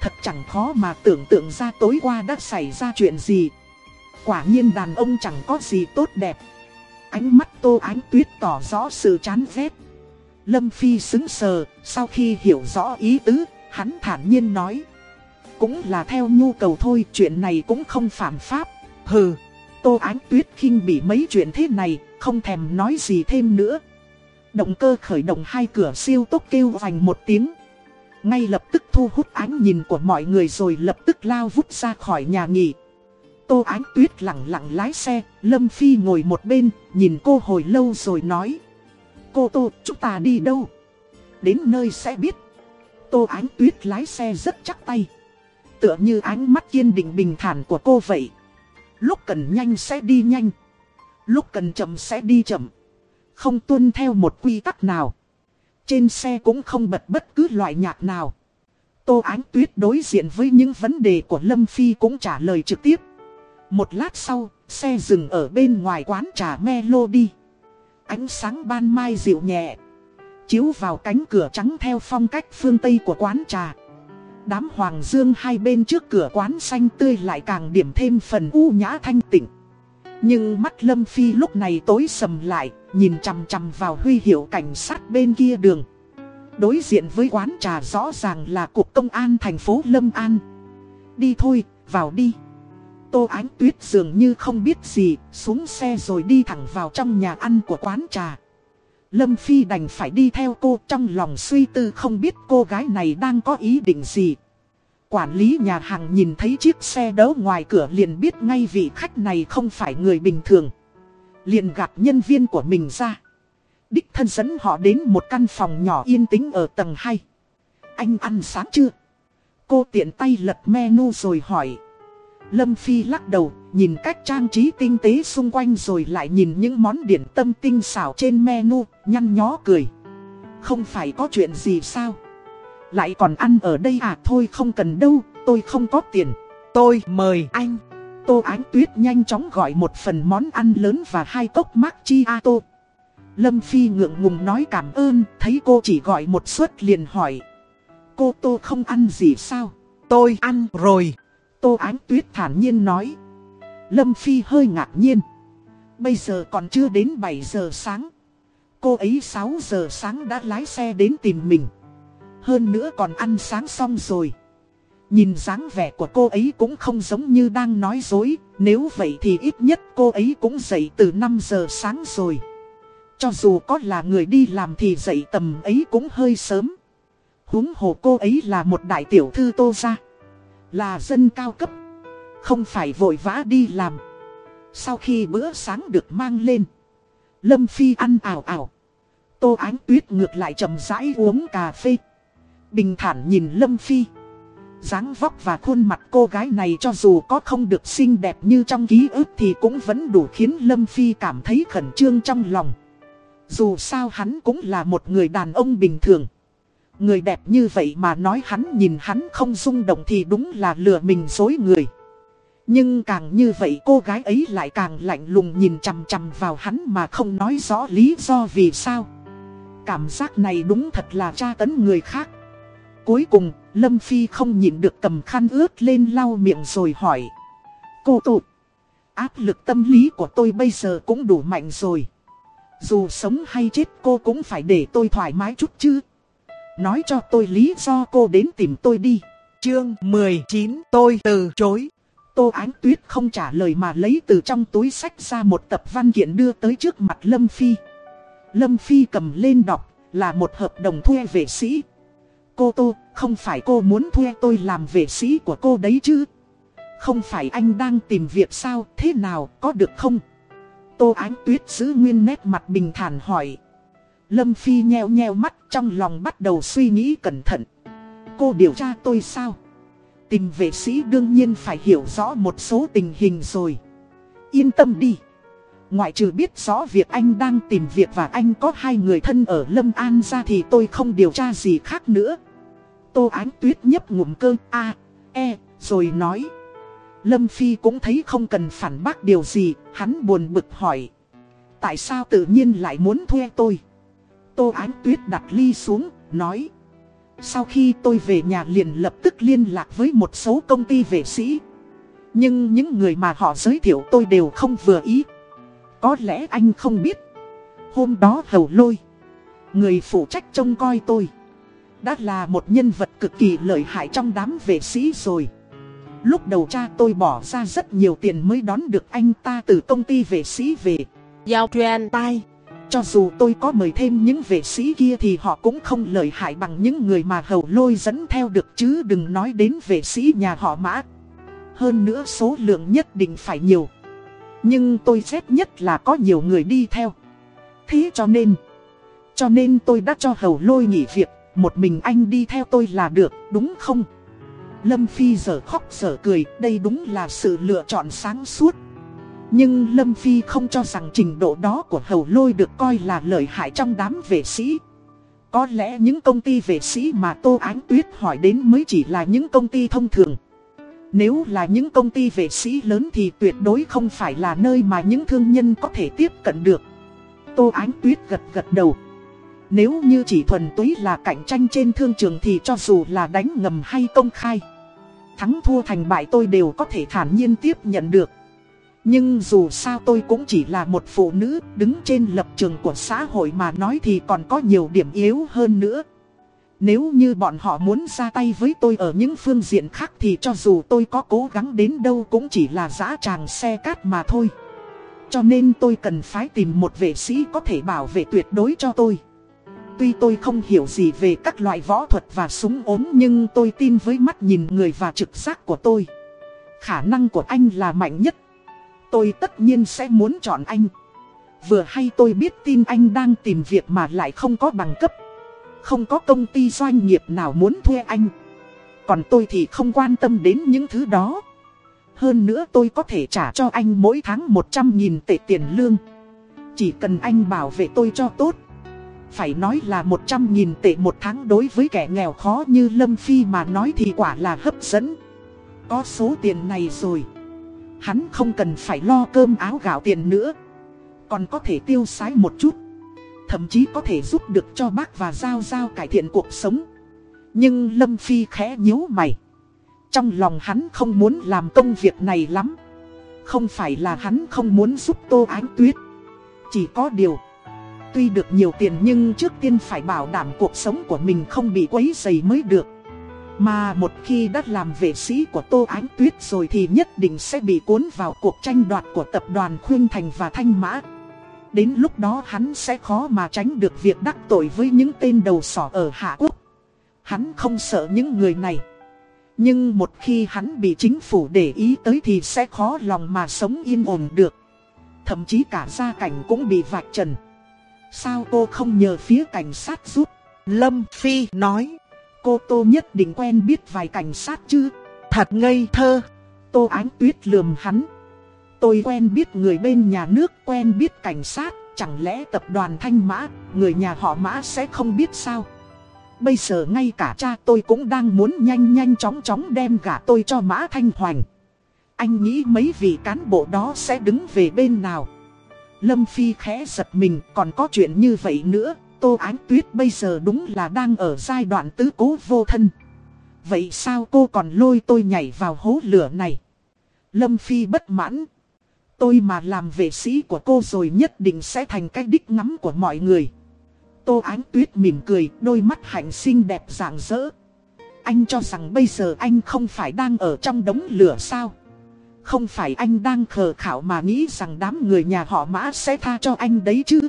Thật chẳng khó mà tưởng tượng ra tối qua đã xảy ra chuyện gì. Quả nhiên đàn ông chẳng có gì tốt đẹp. Ánh mắt tô ánh tuyết tỏ rõ sự chán ghét. Lâm Phi xứng sờ, sau khi hiểu rõ ý tứ, hắn thản nhiên nói. Cũng là theo nhu cầu thôi, chuyện này cũng không phạm pháp. Hừ, tô ánh tuyết khinh bị mấy chuyện thế này, không thèm nói gì thêm nữa. động cơ khởi động hai cửa siêu tốc kêu vành một tiếng. Ngay lập tức thu hút ánh nhìn của mọi người rồi lập tức lao vút ra khỏi nhà nghỉ. Tô Ánh Tuyết lặng lặng lái xe, Lâm Phi ngồi một bên, nhìn cô hồi lâu rồi nói. Cô Tô, chúng ta đi đâu? Đến nơi sẽ biết. Tô Ánh Tuyết lái xe rất chắc tay. Tựa như ánh mắt kiên định bình thản của cô vậy. Lúc cần nhanh sẽ đi nhanh. Lúc cần chậm sẽ đi chậm. Không tuân theo một quy tắc nào. Trên xe cũng không bật bất cứ loại nhạc nào. Tô Ánh Tuyết đối diện với những vấn đề của Lâm Phi cũng trả lời trực tiếp. Một lát sau, xe dừng ở bên ngoài quán trà Melody. Ánh sáng ban mai dịu nhẹ. Chiếu vào cánh cửa trắng theo phong cách phương Tây của quán trà. Đám hoàng dương hai bên trước cửa quán xanh tươi lại càng điểm thêm phần u nhã thanh tịnh. Nhưng mắt Lâm Phi lúc này tối sầm lại, nhìn chằm chằm vào huy hiệu cảnh sát bên kia đường. Đối diện với quán trà rõ ràng là cục công an thành phố Lâm An. Đi thôi, vào đi. Tô Ánh Tuyết dường như không biết gì, xuống xe rồi đi thẳng vào trong nhà ăn của quán trà. Lâm Phi đành phải đi theo cô trong lòng suy tư không biết cô gái này đang có ý định gì. Quản lý nhà hàng nhìn thấy chiếc xe đấu ngoài cửa liền biết ngay vị khách này không phải người bình thường. Liền gặp nhân viên của mình ra. Đích thân dẫn họ đến một căn phòng nhỏ yên tĩnh ở tầng 2. Anh ăn sáng chưa? Cô tiện tay lật menu rồi hỏi. Lâm Phi lắc đầu, nhìn cách trang trí tinh tế xung quanh rồi lại nhìn những món điển tâm tinh xảo trên menu, nhăn nhó cười. Không phải có chuyện gì sao? Lại còn ăn ở đây à thôi không cần đâu, tôi không có tiền. Tôi mời anh. Tô Ánh Tuyết nhanh chóng gọi một phần món ăn lớn và hai cốc macchiato. Lâm Phi ngượng ngùng nói cảm ơn, thấy cô chỉ gọi một suất liền hỏi. Cô Tô không ăn gì sao? Tôi ăn rồi. Tô Ánh Tuyết thản nhiên nói. Lâm Phi hơi ngạc nhiên. Bây giờ còn chưa đến 7 giờ sáng. Cô ấy 6 giờ sáng đã lái xe đến tìm mình. Hơn nữa còn ăn sáng xong rồi. Nhìn dáng vẻ của cô ấy cũng không giống như đang nói dối. Nếu vậy thì ít nhất cô ấy cũng dậy từ 5 giờ sáng rồi. Cho dù có là người đi làm thì dậy tầm ấy cũng hơi sớm. huống hồ cô ấy là một đại tiểu thư tô ra. Là dân cao cấp. Không phải vội vã đi làm. Sau khi bữa sáng được mang lên, Lâm Phi ăn ảo ảo Tô Ánh Tuyết ngược lại chậm rãi uống cà phê. Bình thản nhìn Lâm Phi. Dáng vóc và khuôn mặt cô gái này cho dù có không được xinh đẹp như trong ký ức thì cũng vẫn đủ khiến Lâm Phi cảm thấy khẩn trương trong lòng. Dù sao hắn cũng là một người đàn ông bình thường. Người đẹp như vậy mà nói hắn nhìn hắn không rung động thì đúng là lừa mình dối người. Nhưng càng như vậy cô gái ấy lại càng lạnh lùng nhìn chằm chằm vào hắn mà không nói rõ lý do vì sao. Cảm giác này đúng thật là tra tấn người khác. Cuối cùng, Lâm Phi không nhịn được cầm khăn ướt lên lau miệng rồi hỏi. Cô tụt, áp lực tâm lý của tôi bây giờ cũng đủ mạnh rồi. Dù sống hay chết cô cũng phải để tôi thoải mái chút chứ. Nói cho tôi lý do cô đến tìm tôi đi. Chương 19 tôi từ chối. Tô Ánh Tuyết không trả lời mà lấy từ trong túi sách ra một tập văn kiện đưa tới trước mặt Lâm Phi. Lâm Phi cầm lên đọc, là một hợp đồng thuê vệ sĩ. Cô Tô, không phải cô muốn thuê tôi làm vệ sĩ của cô đấy chứ? Không phải anh đang tìm việc sao, thế nào, có được không? Tô Ánh Tuyết giữ nguyên nét mặt bình thản hỏi. Lâm Phi nheo nheo mắt trong lòng bắt đầu suy nghĩ cẩn thận. Cô điều tra tôi sao? Tìm vệ sĩ đương nhiên phải hiểu rõ một số tình hình rồi. Yên tâm đi. Ngoại trừ biết rõ việc anh đang tìm việc và anh có hai người thân ở Lâm An ra thì tôi không điều tra gì khác nữa. Tô Ánh Tuyết nhấp ngụm cơ A, E, rồi nói. Lâm Phi cũng thấy không cần phản bác điều gì, hắn buồn bực hỏi. Tại sao tự nhiên lại muốn thuê tôi? Tô Ánh Tuyết đặt ly xuống, nói. Sau khi tôi về nhà liền lập tức liên lạc với một số công ty vệ sĩ. Nhưng những người mà họ giới thiệu tôi đều không vừa ý. Có lẽ anh không biết. Hôm đó hầu lôi. Người phụ trách trông coi tôi. Đã là một nhân vật cực kỳ lợi hại trong đám vệ sĩ rồi. Lúc đầu cha tôi bỏ ra rất nhiều tiền mới đón được anh ta từ công ty vệ sĩ về. Giao truyền tai cho dù tôi có mời thêm những vệ sĩ kia thì họ cũng không lợi hại bằng những người mà hầu lôi dẫn theo được chứ đừng nói đến vệ sĩ nhà họ mã. Hơn nữa số lượng nhất định phải nhiều. Nhưng tôi ghét nhất là có nhiều người đi theo. Thế cho nên, cho nên tôi đã cho hầu lôi nghỉ việc, một mình anh đi theo tôi là được, đúng không? Lâm Phi giờ khóc giờ cười, đây đúng là sự lựa chọn sáng suốt. Nhưng Lâm Phi không cho rằng trình độ đó của hầu lôi được coi là lợi hại trong đám vệ sĩ. Có lẽ những công ty vệ sĩ mà Tô Ánh Tuyết hỏi đến mới chỉ là những công ty thông thường. Nếu là những công ty vệ sĩ lớn thì tuyệt đối không phải là nơi mà những thương nhân có thể tiếp cận được. Tô Ánh Tuyết gật gật đầu. Nếu như chỉ thuần túy là cạnh tranh trên thương trường thì cho dù là đánh ngầm hay công khai. Thắng thua thành bại tôi đều có thể thản nhiên tiếp nhận được. Nhưng dù sao tôi cũng chỉ là một phụ nữ, đứng trên lập trường của xã hội mà nói thì còn có nhiều điểm yếu hơn nữa. Nếu như bọn họ muốn ra tay với tôi ở những phương diện khác thì cho dù tôi có cố gắng đến đâu cũng chỉ là giã tràng xe cát mà thôi. Cho nên tôi cần phải tìm một vệ sĩ có thể bảo vệ tuyệt đối cho tôi. Tuy tôi không hiểu gì về các loại võ thuật và súng ốm nhưng tôi tin với mắt nhìn người và trực giác của tôi. Khả năng của anh là mạnh nhất. Tôi tất nhiên sẽ muốn chọn anh. Vừa hay tôi biết tin anh đang tìm việc mà lại không có bằng cấp. Không có công ty doanh nghiệp nào muốn thuê anh. Còn tôi thì không quan tâm đến những thứ đó. Hơn nữa tôi có thể trả cho anh mỗi tháng 100.000 tệ tiền lương. Chỉ cần anh bảo vệ tôi cho tốt. Phải nói là 100.000 tệ một tháng đối với kẻ nghèo khó như Lâm Phi mà nói thì quả là hấp dẫn. Có số tiền này rồi. Hắn không cần phải lo cơm áo gạo tiền nữa. Còn có thể tiêu sái một chút. Thậm chí có thể giúp được cho bác và Giao Giao cải thiện cuộc sống. Nhưng Lâm Phi khẽ nhíu mày. Trong lòng hắn không muốn làm công việc này lắm. Không phải là hắn không muốn giúp Tô Ánh Tuyết. Chỉ có điều. Tuy được nhiều tiền nhưng trước tiên phải bảo đảm cuộc sống của mình không bị quấy dày mới được. Mà một khi đã làm vệ sĩ của Tô Ánh Tuyết rồi thì nhất định sẽ bị cuốn vào cuộc tranh đoạt của tập đoàn Khuyên Thành và Thanh Mã. Đến lúc đó hắn sẽ khó mà tránh được việc đắc tội với những tên đầu sỏ ở Hạ Quốc. Hắn không sợ những người này. Nhưng một khi hắn bị chính phủ để ý tới thì sẽ khó lòng mà sống yên ổn được. Thậm chí cả gia cảnh cũng bị vạch trần. Sao cô không nhờ phía cảnh sát giúp? Lâm Phi nói. Cô Tô nhất định quen biết vài cảnh sát chứ? Thật ngây thơ. Tô Ánh Tuyết lườm hắn. Tôi quen biết người bên nhà nước, quen biết cảnh sát, chẳng lẽ tập đoàn Thanh Mã, người nhà họ Mã sẽ không biết sao? Bây giờ ngay cả cha tôi cũng đang muốn nhanh nhanh chóng chóng đem gả tôi cho Mã Thanh Hoành. Anh nghĩ mấy vị cán bộ đó sẽ đứng về bên nào? Lâm Phi khẽ giật mình còn có chuyện như vậy nữa, Tô Ánh Tuyết bây giờ đúng là đang ở giai đoạn tứ cố vô thân. Vậy sao cô còn lôi tôi nhảy vào hố lửa này? Lâm Phi bất mãn. Tôi mà làm vệ sĩ của cô rồi nhất định sẽ thành cái đích ngắm của mọi người. Tô Ánh Tuyết mỉm cười, đôi mắt hạnh xinh đẹp rạng rỡ. Anh cho rằng bây giờ anh không phải đang ở trong đống lửa sao? Không phải anh đang khờ khảo mà nghĩ rằng đám người nhà họ mã sẽ tha cho anh đấy chứ?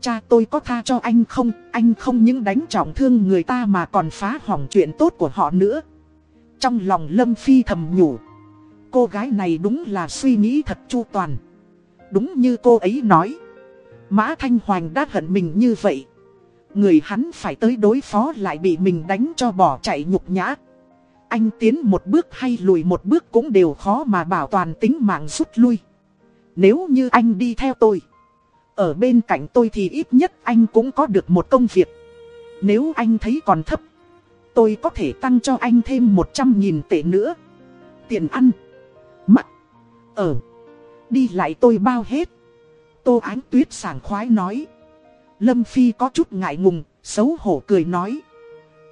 Cha tôi có tha cho anh không? Anh không những đánh trọng thương người ta mà còn phá hỏng chuyện tốt của họ nữa. Trong lòng Lâm Phi thầm nhủ. Cô gái này đúng là suy nghĩ thật chu toàn. Đúng như cô ấy nói. Mã Thanh Hoành đã hận mình như vậy. Người hắn phải tới đối phó lại bị mình đánh cho bỏ chạy nhục nhã. Anh tiến một bước hay lùi một bước cũng đều khó mà bảo toàn tính mạng rút lui. Nếu như anh đi theo tôi. Ở bên cạnh tôi thì ít nhất anh cũng có được một công việc. Nếu anh thấy còn thấp. Tôi có thể tăng cho anh thêm 100.000 tệ nữa. Tiền ăn. Mặc. Ở. Đi lại tôi bao hết. Tô Ánh Tuyết sảng khoái nói. Lâm Phi có chút ngại ngùng, xấu hổ cười nói.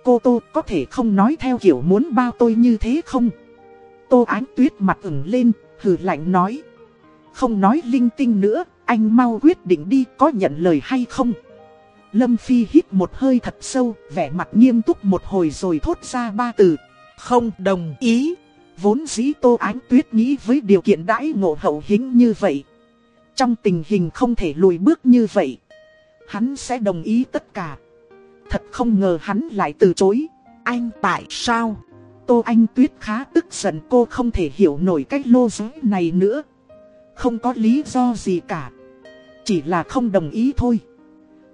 Cô Tô có thể không nói theo kiểu muốn bao tôi như thế không? Tô Ánh Tuyết mặt ửng lên, hử lạnh nói. Không nói linh tinh nữa, anh mau quyết định đi có nhận lời hay không? Lâm Phi hít một hơi thật sâu, vẻ mặt nghiêm túc một hồi rồi thốt ra ba từ. Không đồng ý. Vốn dĩ Tô Ánh Tuyết nghĩ với điều kiện đãi ngộ hậu hĩnh như vậy. Trong tình hình không thể lùi bước như vậy. hắn sẽ đồng ý tất cả. Thật không ngờ hắn lại từ chối. Anh tại sao? Tô Anh Tuyết khá tức giận cô không thể hiểu nổi cách lô giới này nữa. Không có lý do gì cả. Chỉ là không đồng ý thôi.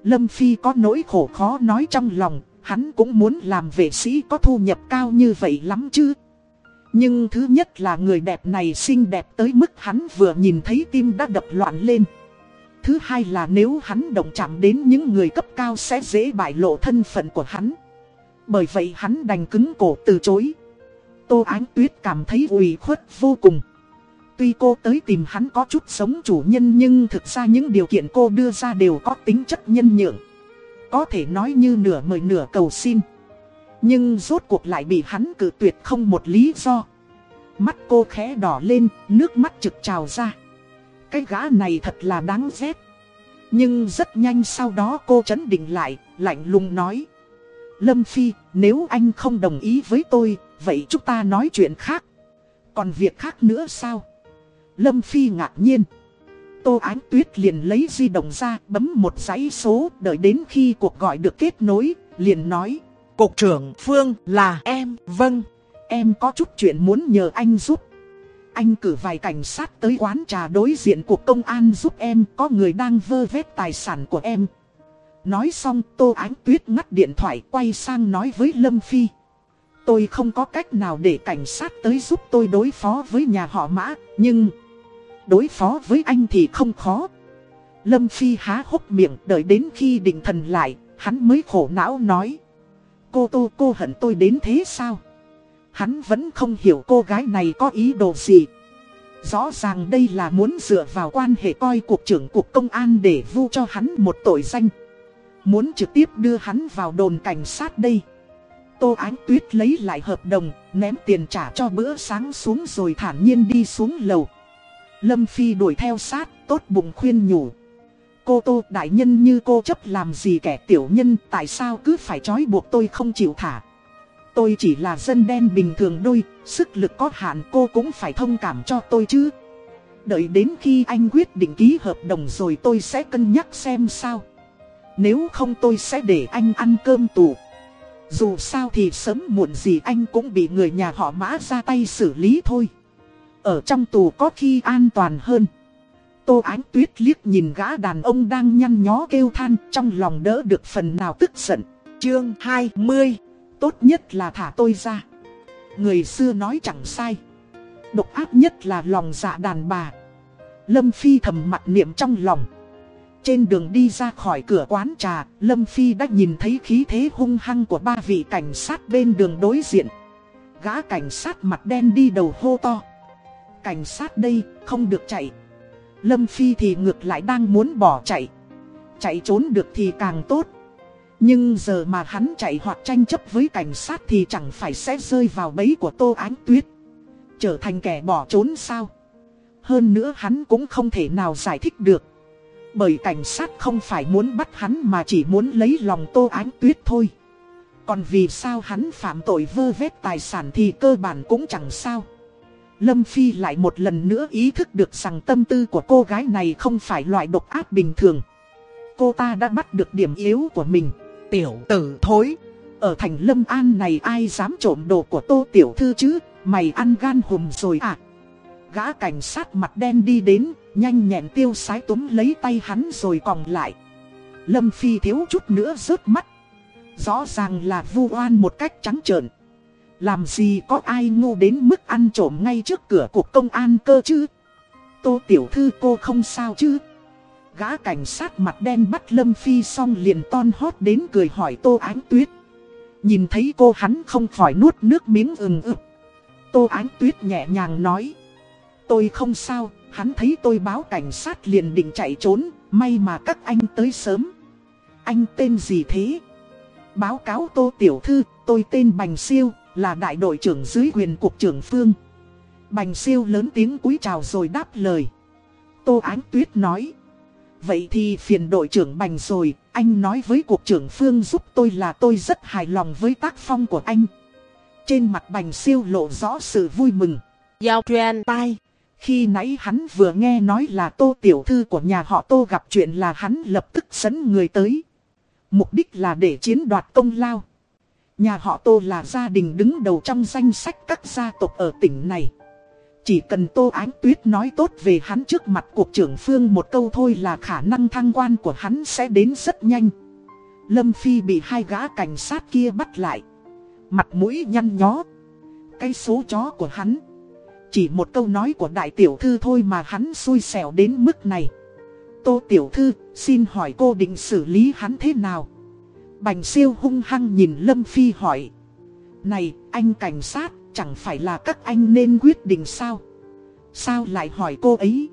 Lâm Phi có nỗi khổ khó nói trong lòng, hắn cũng muốn làm vệ sĩ có thu nhập cao như vậy lắm chứ. Nhưng thứ nhất là người đẹp này xinh đẹp tới mức hắn vừa nhìn thấy tim đã đập loạn lên. Thứ hai là nếu hắn động chạm đến những người cấp cao sẽ dễ bại lộ thân phận của hắn. Bởi vậy hắn đành cứng cổ từ chối. Tô Ánh Tuyết cảm thấy ủy khuất vô cùng. Tuy cô tới tìm hắn có chút sống chủ nhân nhưng thực ra những điều kiện cô đưa ra đều có tính chất nhân nhượng. Có thể nói như nửa mời nửa cầu xin. Nhưng rốt cuộc lại bị hắn cử tuyệt không một lý do. Mắt cô khẽ đỏ lên, nước mắt trực trào ra. Cái gã này thật là đáng ghét. Nhưng rất nhanh sau đó cô chấn định lại, lạnh lùng nói. Lâm Phi, nếu anh không đồng ý với tôi, vậy chúng ta nói chuyện khác. Còn việc khác nữa sao? Lâm Phi ngạc nhiên. Tô Ánh Tuyết liền lấy di động ra, bấm một dãy số, đợi đến khi cuộc gọi được kết nối, liền nói. Cục trưởng Phương là em, vâng. Em có chút chuyện muốn nhờ anh giúp. Anh cử vài cảnh sát tới quán trà đối diện cuộc công an giúp em, có người đang vơ vét tài sản của em. Nói xong Tô Ánh Tuyết ngắt điện thoại quay sang nói với Lâm Phi. Tôi không có cách nào để cảnh sát tới giúp tôi đối phó với nhà họ mã, nhưng đối phó với anh thì không khó. Lâm Phi há hốc miệng đợi đến khi định thần lại, hắn mới khổ não nói. Cô Tô cô hận tôi đến thế sao? Hắn vẫn không hiểu cô gái này có ý đồ gì. Rõ ràng đây là muốn dựa vào quan hệ coi cục trưởng cục công an để vu cho hắn một tội danh. Muốn trực tiếp đưa hắn vào đồn cảnh sát đây. Tô Ánh Tuyết lấy lại hợp đồng, ném tiền trả cho bữa sáng xuống rồi thản nhiên đi xuống lầu. Lâm Phi đuổi theo sát, tốt bụng khuyên nhủ. Cô Tô đại nhân như cô chấp làm gì kẻ tiểu nhân, tại sao cứ phải trói buộc tôi không chịu thả. Tôi chỉ là dân đen bình thường đôi, sức lực có hạn cô cũng phải thông cảm cho tôi chứ. Đợi đến khi anh quyết định ký hợp đồng rồi tôi sẽ cân nhắc xem sao. Nếu không tôi sẽ để anh ăn cơm tù. Dù sao thì sớm muộn gì anh cũng bị người nhà họ mã ra tay xử lý thôi. Ở trong tù có khi an toàn hơn. Tô Ánh Tuyết liếc nhìn gã đàn ông đang nhăn nhó kêu than trong lòng đỡ được phần nào tức giận. Chương 20 Tốt nhất là thả tôi ra. Người xưa nói chẳng sai. Độc ác nhất là lòng dạ đàn bà. Lâm Phi thầm mặt niệm trong lòng. Trên đường đi ra khỏi cửa quán trà, Lâm Phi đã nhìn thấy khí thế hung hăng của ba vị cảnh sát bên đường đối diện. Gã cảnh sát mặt đen đi đầu hô to. Cảnh sát đây, không được chạy. Lâm Phi thì ngược lại đang muốn bỏ chạy. Chạy trốn được thì càng tốt. Nhưng giờ mà hắn chạy hoặc tranh chấp với cảnh sát thì chẳng phải sẽ rơi vào bẫy của Tô Ánh Tuyết. Trở thành kẻ bỏ trốn sao? Hơn nữa hắn cũng không thể nào giải thích được. Bởi cảnh sát không phải muốn bắt hắn mà chỉ muốn lấy lòng Tô Ánh Tuyết thôi. Còn vì sao hắn phạm tội vơ vét tài sản thì cơ bản cũng chẳng sao. Lâm Phi lại một lần nữa ý thức được rằng tâm tư của cô gái này không phải loại độc ác bình thường. Cô ta đã bắt được điểm yếu của mình. Tiểu tử thối. Ở thành Lâm An này ai dám trộm đồ của tô tiểu thư chứ, mày ăn gan hùm rồi à. Gã cảnh sát mặt đen đi đến, nhanh nhẹn tiêu sái túm lấy tay hắn rồi còng lại. Lâm Phi thiếu chút nữa rớt mắt. Rõ ràng là vu oan một cách trắng trợn. Làm gì có ai ngu đến mức ăn trộm ngay trước cửa cục công an cơ chứ? Tô tiểu thư cô không sao chứ? Gã cảnh sát mặt đen bắt Lâm Phi xong liền ton hót đến cười hỏi Tô Ánh Tuyết. Nhìn thấy cô hắn không khỏi nuốt nước miếng ừng ực. Tô Ánh Tuyết nhẹ nhàng nói. Tôi không sao, hắn thấy tôi báo cảnh sát liền định chạy trốn, may mà các anh tới sớm. Anh tên gì thế? Báo cáo Tô Tiểu Thư, tôi tên Bành Siêu, là đại đội trưởng dưới quyền cục trưởng Phương. Bành Siêu lớn tiếng cúi chào rồi đáp lời. Tô Ánh Tuyết nói. Vậy thì phiền đội trưởng Bành rồi, anh nói với cục trưởng Phương giúp tôi là tôi rất hài lòng với tác phong của anh. Trên mặt Bành Siêu lộ rõ sự vui mừng. Giao truyền tai. Khi nãy hắn vừa nghe nói là tô tiểu thư của nhà họ tô gặp chuyện là hắn lập tức dẫn người tới. Mục đích là để chiến đoạt công lao. Nhà họ tô là gia đình đứng đầu trong danh sách các gia tộc ở tỉnh này. Chỉ cần Tô Ánh Tuyết nói tốt về hắn trước mặt cuộc trưởng phương một câu thôi là khả năng thăng quan của hắn sẽ đến rất nhanh. Lâm Phi bị hai gã cảnh sát kia bắt lại. Mặt mũi nhăn nhó. Cái số chó của hắn. Chỉ một câu nói của đại tiểu thư thôi mà hắn xui xẻo đến mức này. Tô tiểu thư, xin hỏi cô định xử lý hắn thế nào? Bành siêu hung hăng nhìn Lâm Phi hỏi. Này, anh cảnh sát, chẳng phải là các anh nên quyết định sao? Sao lại hỏi cô ấy?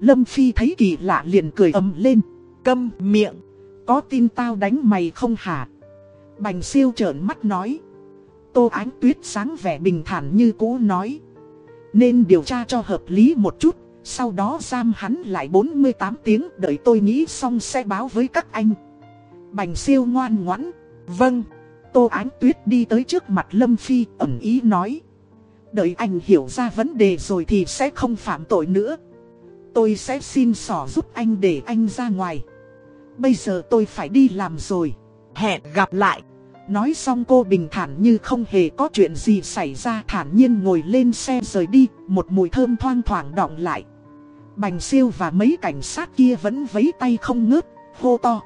Lâm Phi thấy kỳ lạ liền cười ầm lên. Câm miệng. Có tin tao đánh mày không hả? Bành siêu trợn mắt nói. Tô Ánh Tuyết sáng vẻ bình thản như cũ nói. Nên điều tra cho hợp lý một chút, sau đó giam hắn lại 48 tiếng đợi tôi nghĩ xong sẽ báo với các anh. Bành siêu ngoan ngoãn. Vâng. Tô Ánh Tuyết đi tới trước mặt Lâm Phi ẩn ý nói. Đợi anh hiểu ra vấn đề rồi thì sẽ không phạm tội nữa. Tôi sẽ xin sỏ giúp anh để anh ra ngoài. Bây giờ tôi phải đi làm rồi. Hẹn gặp lại. Nói xong cô bình thản như không hề có chuyện gì xảy ra thản nhiên ngồi lên xe rời đi, một mùi thơm thoang thoảng đọng lại. Bành siêu và mấy cảnh sát kia vẫn vấy tay không ngớt, hô to.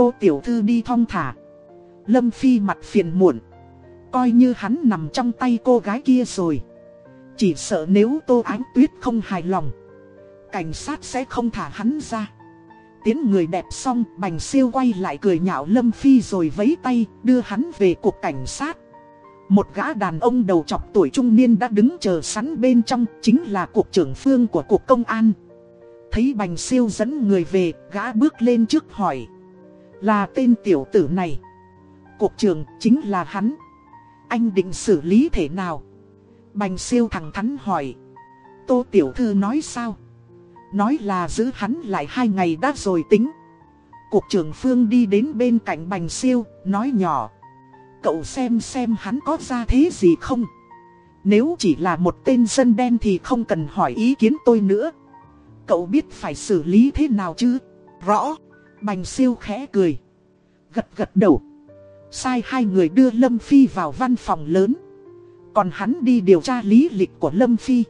Tô Tiểu Thư đi thong thả. Lâm Phi mặt phiền muộn. Coi như hắn nằm trong tay cô gái kia rồi. Chỉ sợ nếu Tô Ánh Tuyết không hài lòng. Cảnh sát sẽ không thả hắn ra. Tiến người đẹp xong, Bành Siêu quay lại cười nhạo Lâm Phi rồi vấy tay, đưa hắn về cục cảnh sát. Một gã đàn ông đầu chọc tuổi trung niên đã đứng chờ sẵn bên trong, chính là cục trưởng phương của cục công an. Thấy Bành Siêu dẫn người về, gã bước lên trước hỏi. Là tên tiểu tử này. Cục trường chính là hắn. Anh định xử lý thế nào? Bành Siêu thẳng thắn hỏi. Tô Tiểu Thư nói sao? Nói là giữ hắn lại hai ngày đã rồi tính Cục trưởng Phương đi đến bên cạnh Bành Siêu, nói nhỏ Cậu xem xem hắn có ra thế gì không Nếu chỉ là một tên dân đen thì không cần hỏi ý kiến tôi nữa Cậu biết phải xử lý thế nào chứ Rõ Bành Siêu khẽ cười Gật gật đầu Sai hai người đưa Lâm Phi vào văn phòng lớn Còn hắn đi điều tra lý lịch của Lâm Phi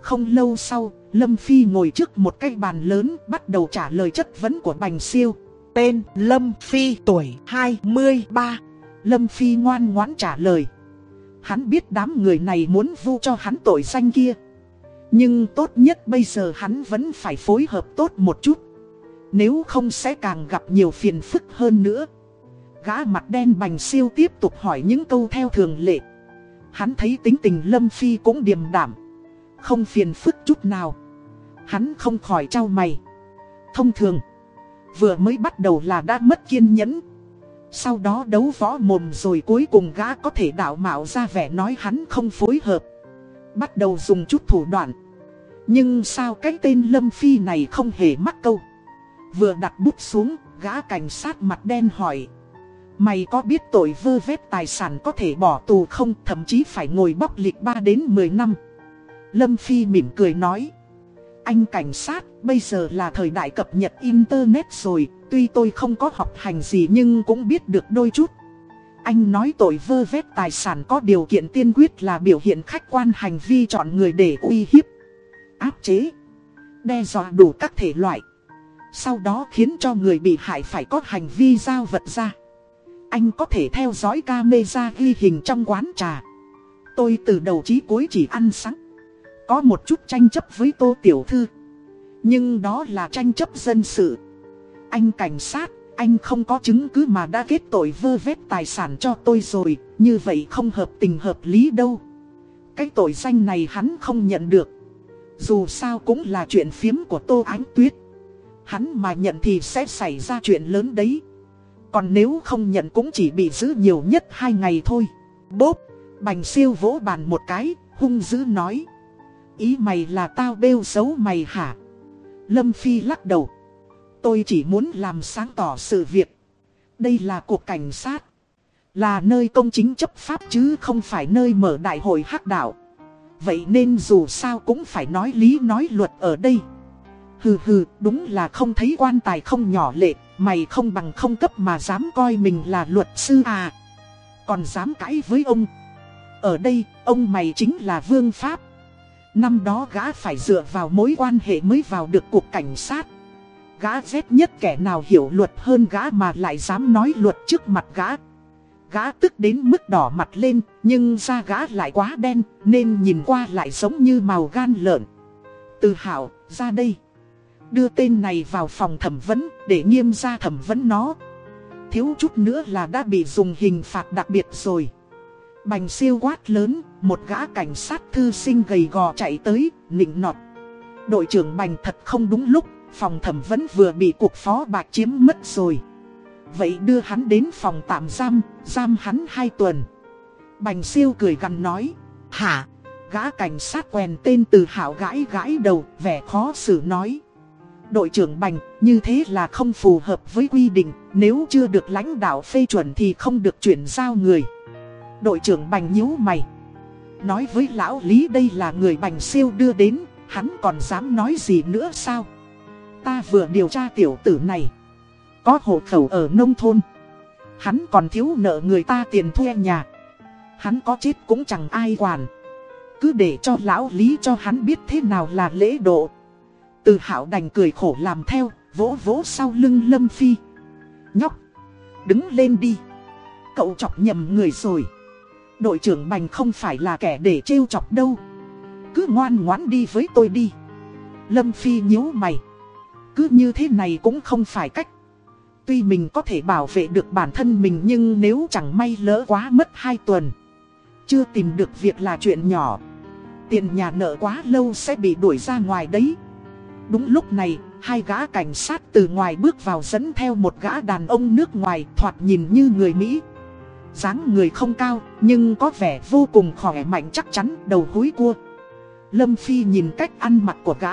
Không lâu sau, Lâm Phi ngồi trước một cái bàn lớn, bắt đầu trả lời chất vấn của Bành Siêu. Tên Lâm Phi, tuổi 23. Lâm Phi ngoan ngoãn trả lời. Hắn biết đám người này muốn vu cho hắn tội danh kia. Nhưng tốt nhất bây giờ hắn vẫn phải phối hợp tốt một chút. Nếu không sẽ càng gặp nhiều phiền phức hơn nữa. Gã mặt đen Bành Siêu tiếp tục hỏi những câu theo thường lệ. Hắn thấy tính tình Lâm Phi cũng điềm đảm. Không phiền phức chút nào. Hắn không khỏi trao mày. Thông thường, vừa mới bắt đầu là đã mất kiên nhẫn. Sau đó đấu võ mồm rồi cuối cùng gã có thể đạo mạo ra vẻ nói hắn không phối hợp. Bắt đầu dùng chút thủ đoạn. Nhưng sao cái tên Lâm Phi này không hề mắc câu. Vừa đặt bút xuống, gã cảnh sát mặt đen hỏi. Mày có biết tội vơ vét tài sản có thể bỏ tù không thậm chí phải ngồi bóc lịch 3 đến 10 năm. Lâm Phi mỉm cười nói. Anh cảnh sát, bây giờ là thời đại cập nhật Internet rồi, tuy tôi không có học hành gì nhưng cũng biết được đôi chút. Anh nói tội vơ vét tài sản có điều kiện tiên quyết là biểu hiện khách quan hành vi chọn người để uy hiếp, áp chế, đe dọa đủ các thể loại. Sau đó khiến cho người bị hại phải có hành vi giao vật ra. Anh có thể theo dõi camera ghi hình trong quán trà. Tôi từ đầu chí cuối chỉ ăn sáng. Có một chút tranh chấp với Tô Tiểu Thư Nhưng đó là tranh chấp dân sự Anh cảnh sát, anh không có chứng cứ mà đã kết tội vơ vét tài sản cho tôi rồi Như vậy không hợp tình hợp lý đâu Cái tội danh này hắn không nhận được Dù sao cũng là chuyện phiếm của Tô Ánh Tuyết Hắn mà nhận thì sẽ xảy ra chuyện lớn đấy Còn nếu không nhận cũng chỉ bị giữ nhiều nhất hai ngày thôi Bốp, bành siêu vỗ bàn một cái, hung dữ nói Ý mày là tao bêu xấu mày hả? Lâm Phi lắc đầu. Tôi chỉ muốn làm sáng tỏ sự việc. Đây là cuộc cảnh sát. Là nơi công chính chấp pháp chứ không phải nơi mở đại hội hắc đạo. Vậy nên dù sao cũng phải nói lý nói luật ở đây Hừ hừ đúng là không thấy quan tài không nhỏ lệ Mày không bằng không cấp mà dám coi mình là luật sư à. Còn dám cãi với ông. Ở đây ông mày chính là vương pháp. Năm đó gã phải dựa vào mối quan hệ mới vào được cuộc cảnh sát. Gã ghét nhất kẻ nào hiểu luật hơn gã mà lại dám nói luật trước mặt gã. Gã tức đến mức đỏ mặt lên, nhưng da gã lại quá đen, nên nhìn qua lại giống như màu gan lợn. Từ hảo, ra đây. Đưa tên này vào phòng thẩm vấn, để nghiêm ra thẩm vấn nó. Thiếu chút nữa là đã bị dùng hình phạt đặc biệt rồi. Bành siêu quát lớn, một gã cảnh sát thư sinh gầy gò chạy tới, nịnh nọt. Đội trưởng Bành thật không đúng lúc, phòng thẩm vấn vừa bị cuộc phó bạc chiếm mất rồi. Vậy đưa hắn đến phòng tạm giam, giam hắn hai tuần. Bành siêu cười gằn nói. Hả? Gã cảnh sát quèn tên từ hảo gãi gãi đầu, vẻ khó xử nói. Đội trưởng Bành, như thế là không phù hợp với quy định, nếu chưa được lãnh đạo phê chuẩn thì không được chuyển giao người. Đội trưởng Bành nhíu mày. Nói với lão Lý đây là người Bành siêu đưa đến, hắn còn dám nói gì nữa sao? Ta vừa điều tra tiểu tử này. Có hộ khẩu ở nông thôn Hắn còn thiếu nợ người ta tiền thuê nhà Hắn có chết cũng chẳng ai quản Cứ để cho lão lý cho hắn biết thế nào là lễ độ từ hảo đành cười khổ làm theo, Vỗ vỗ sau lưng Lâm Phi. Nhóc, Đứng lên đi. Cậu chọc nhầm người rồi. Đội trưởng Bành không phải là kẻ để trêu chọc đâu. Cứ ngoan ngoãn đi với tôi đi. Lâm Phi nhíu mày. Cứ như thế này cũng không phải cách. Tuy mình có thể bảo vệ được bản thân mình nhưng nếu chẳng may lỡ quá mất 2 tuần, Chưa tìm được việc là chuyện nhỏ, Tiền nhà nợ quá lâu sẽ bị đuổi ra ngoài đấy. Đúng lúc này, hai gã cảnh sát từ ngoài bước vào dẫn theo một gã đàn ông nước ngoài thoạt nhìn như người Mỹ dáng người không cao, nhưng có vẻ vô cùng khỏe mạnh chắc chắn đầu húi cua Lâm Phi nhìn cách ăn mặc của gã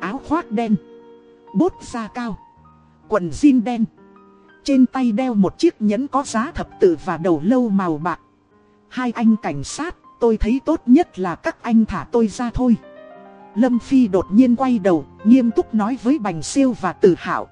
Áo khoác đen Bốt da cao quần jean đen. Trên tay đeo một chiếc nhẫn có giá thập tự và đầu lâu màu bạc. Hai anh cảnh sát, tôi thấy tốt nhất là các anh thả tôi ra thôi. Lâm Phi đột nhiên quay đầu, nghiêm túc nói với Bành Siêu và Tử Hạo.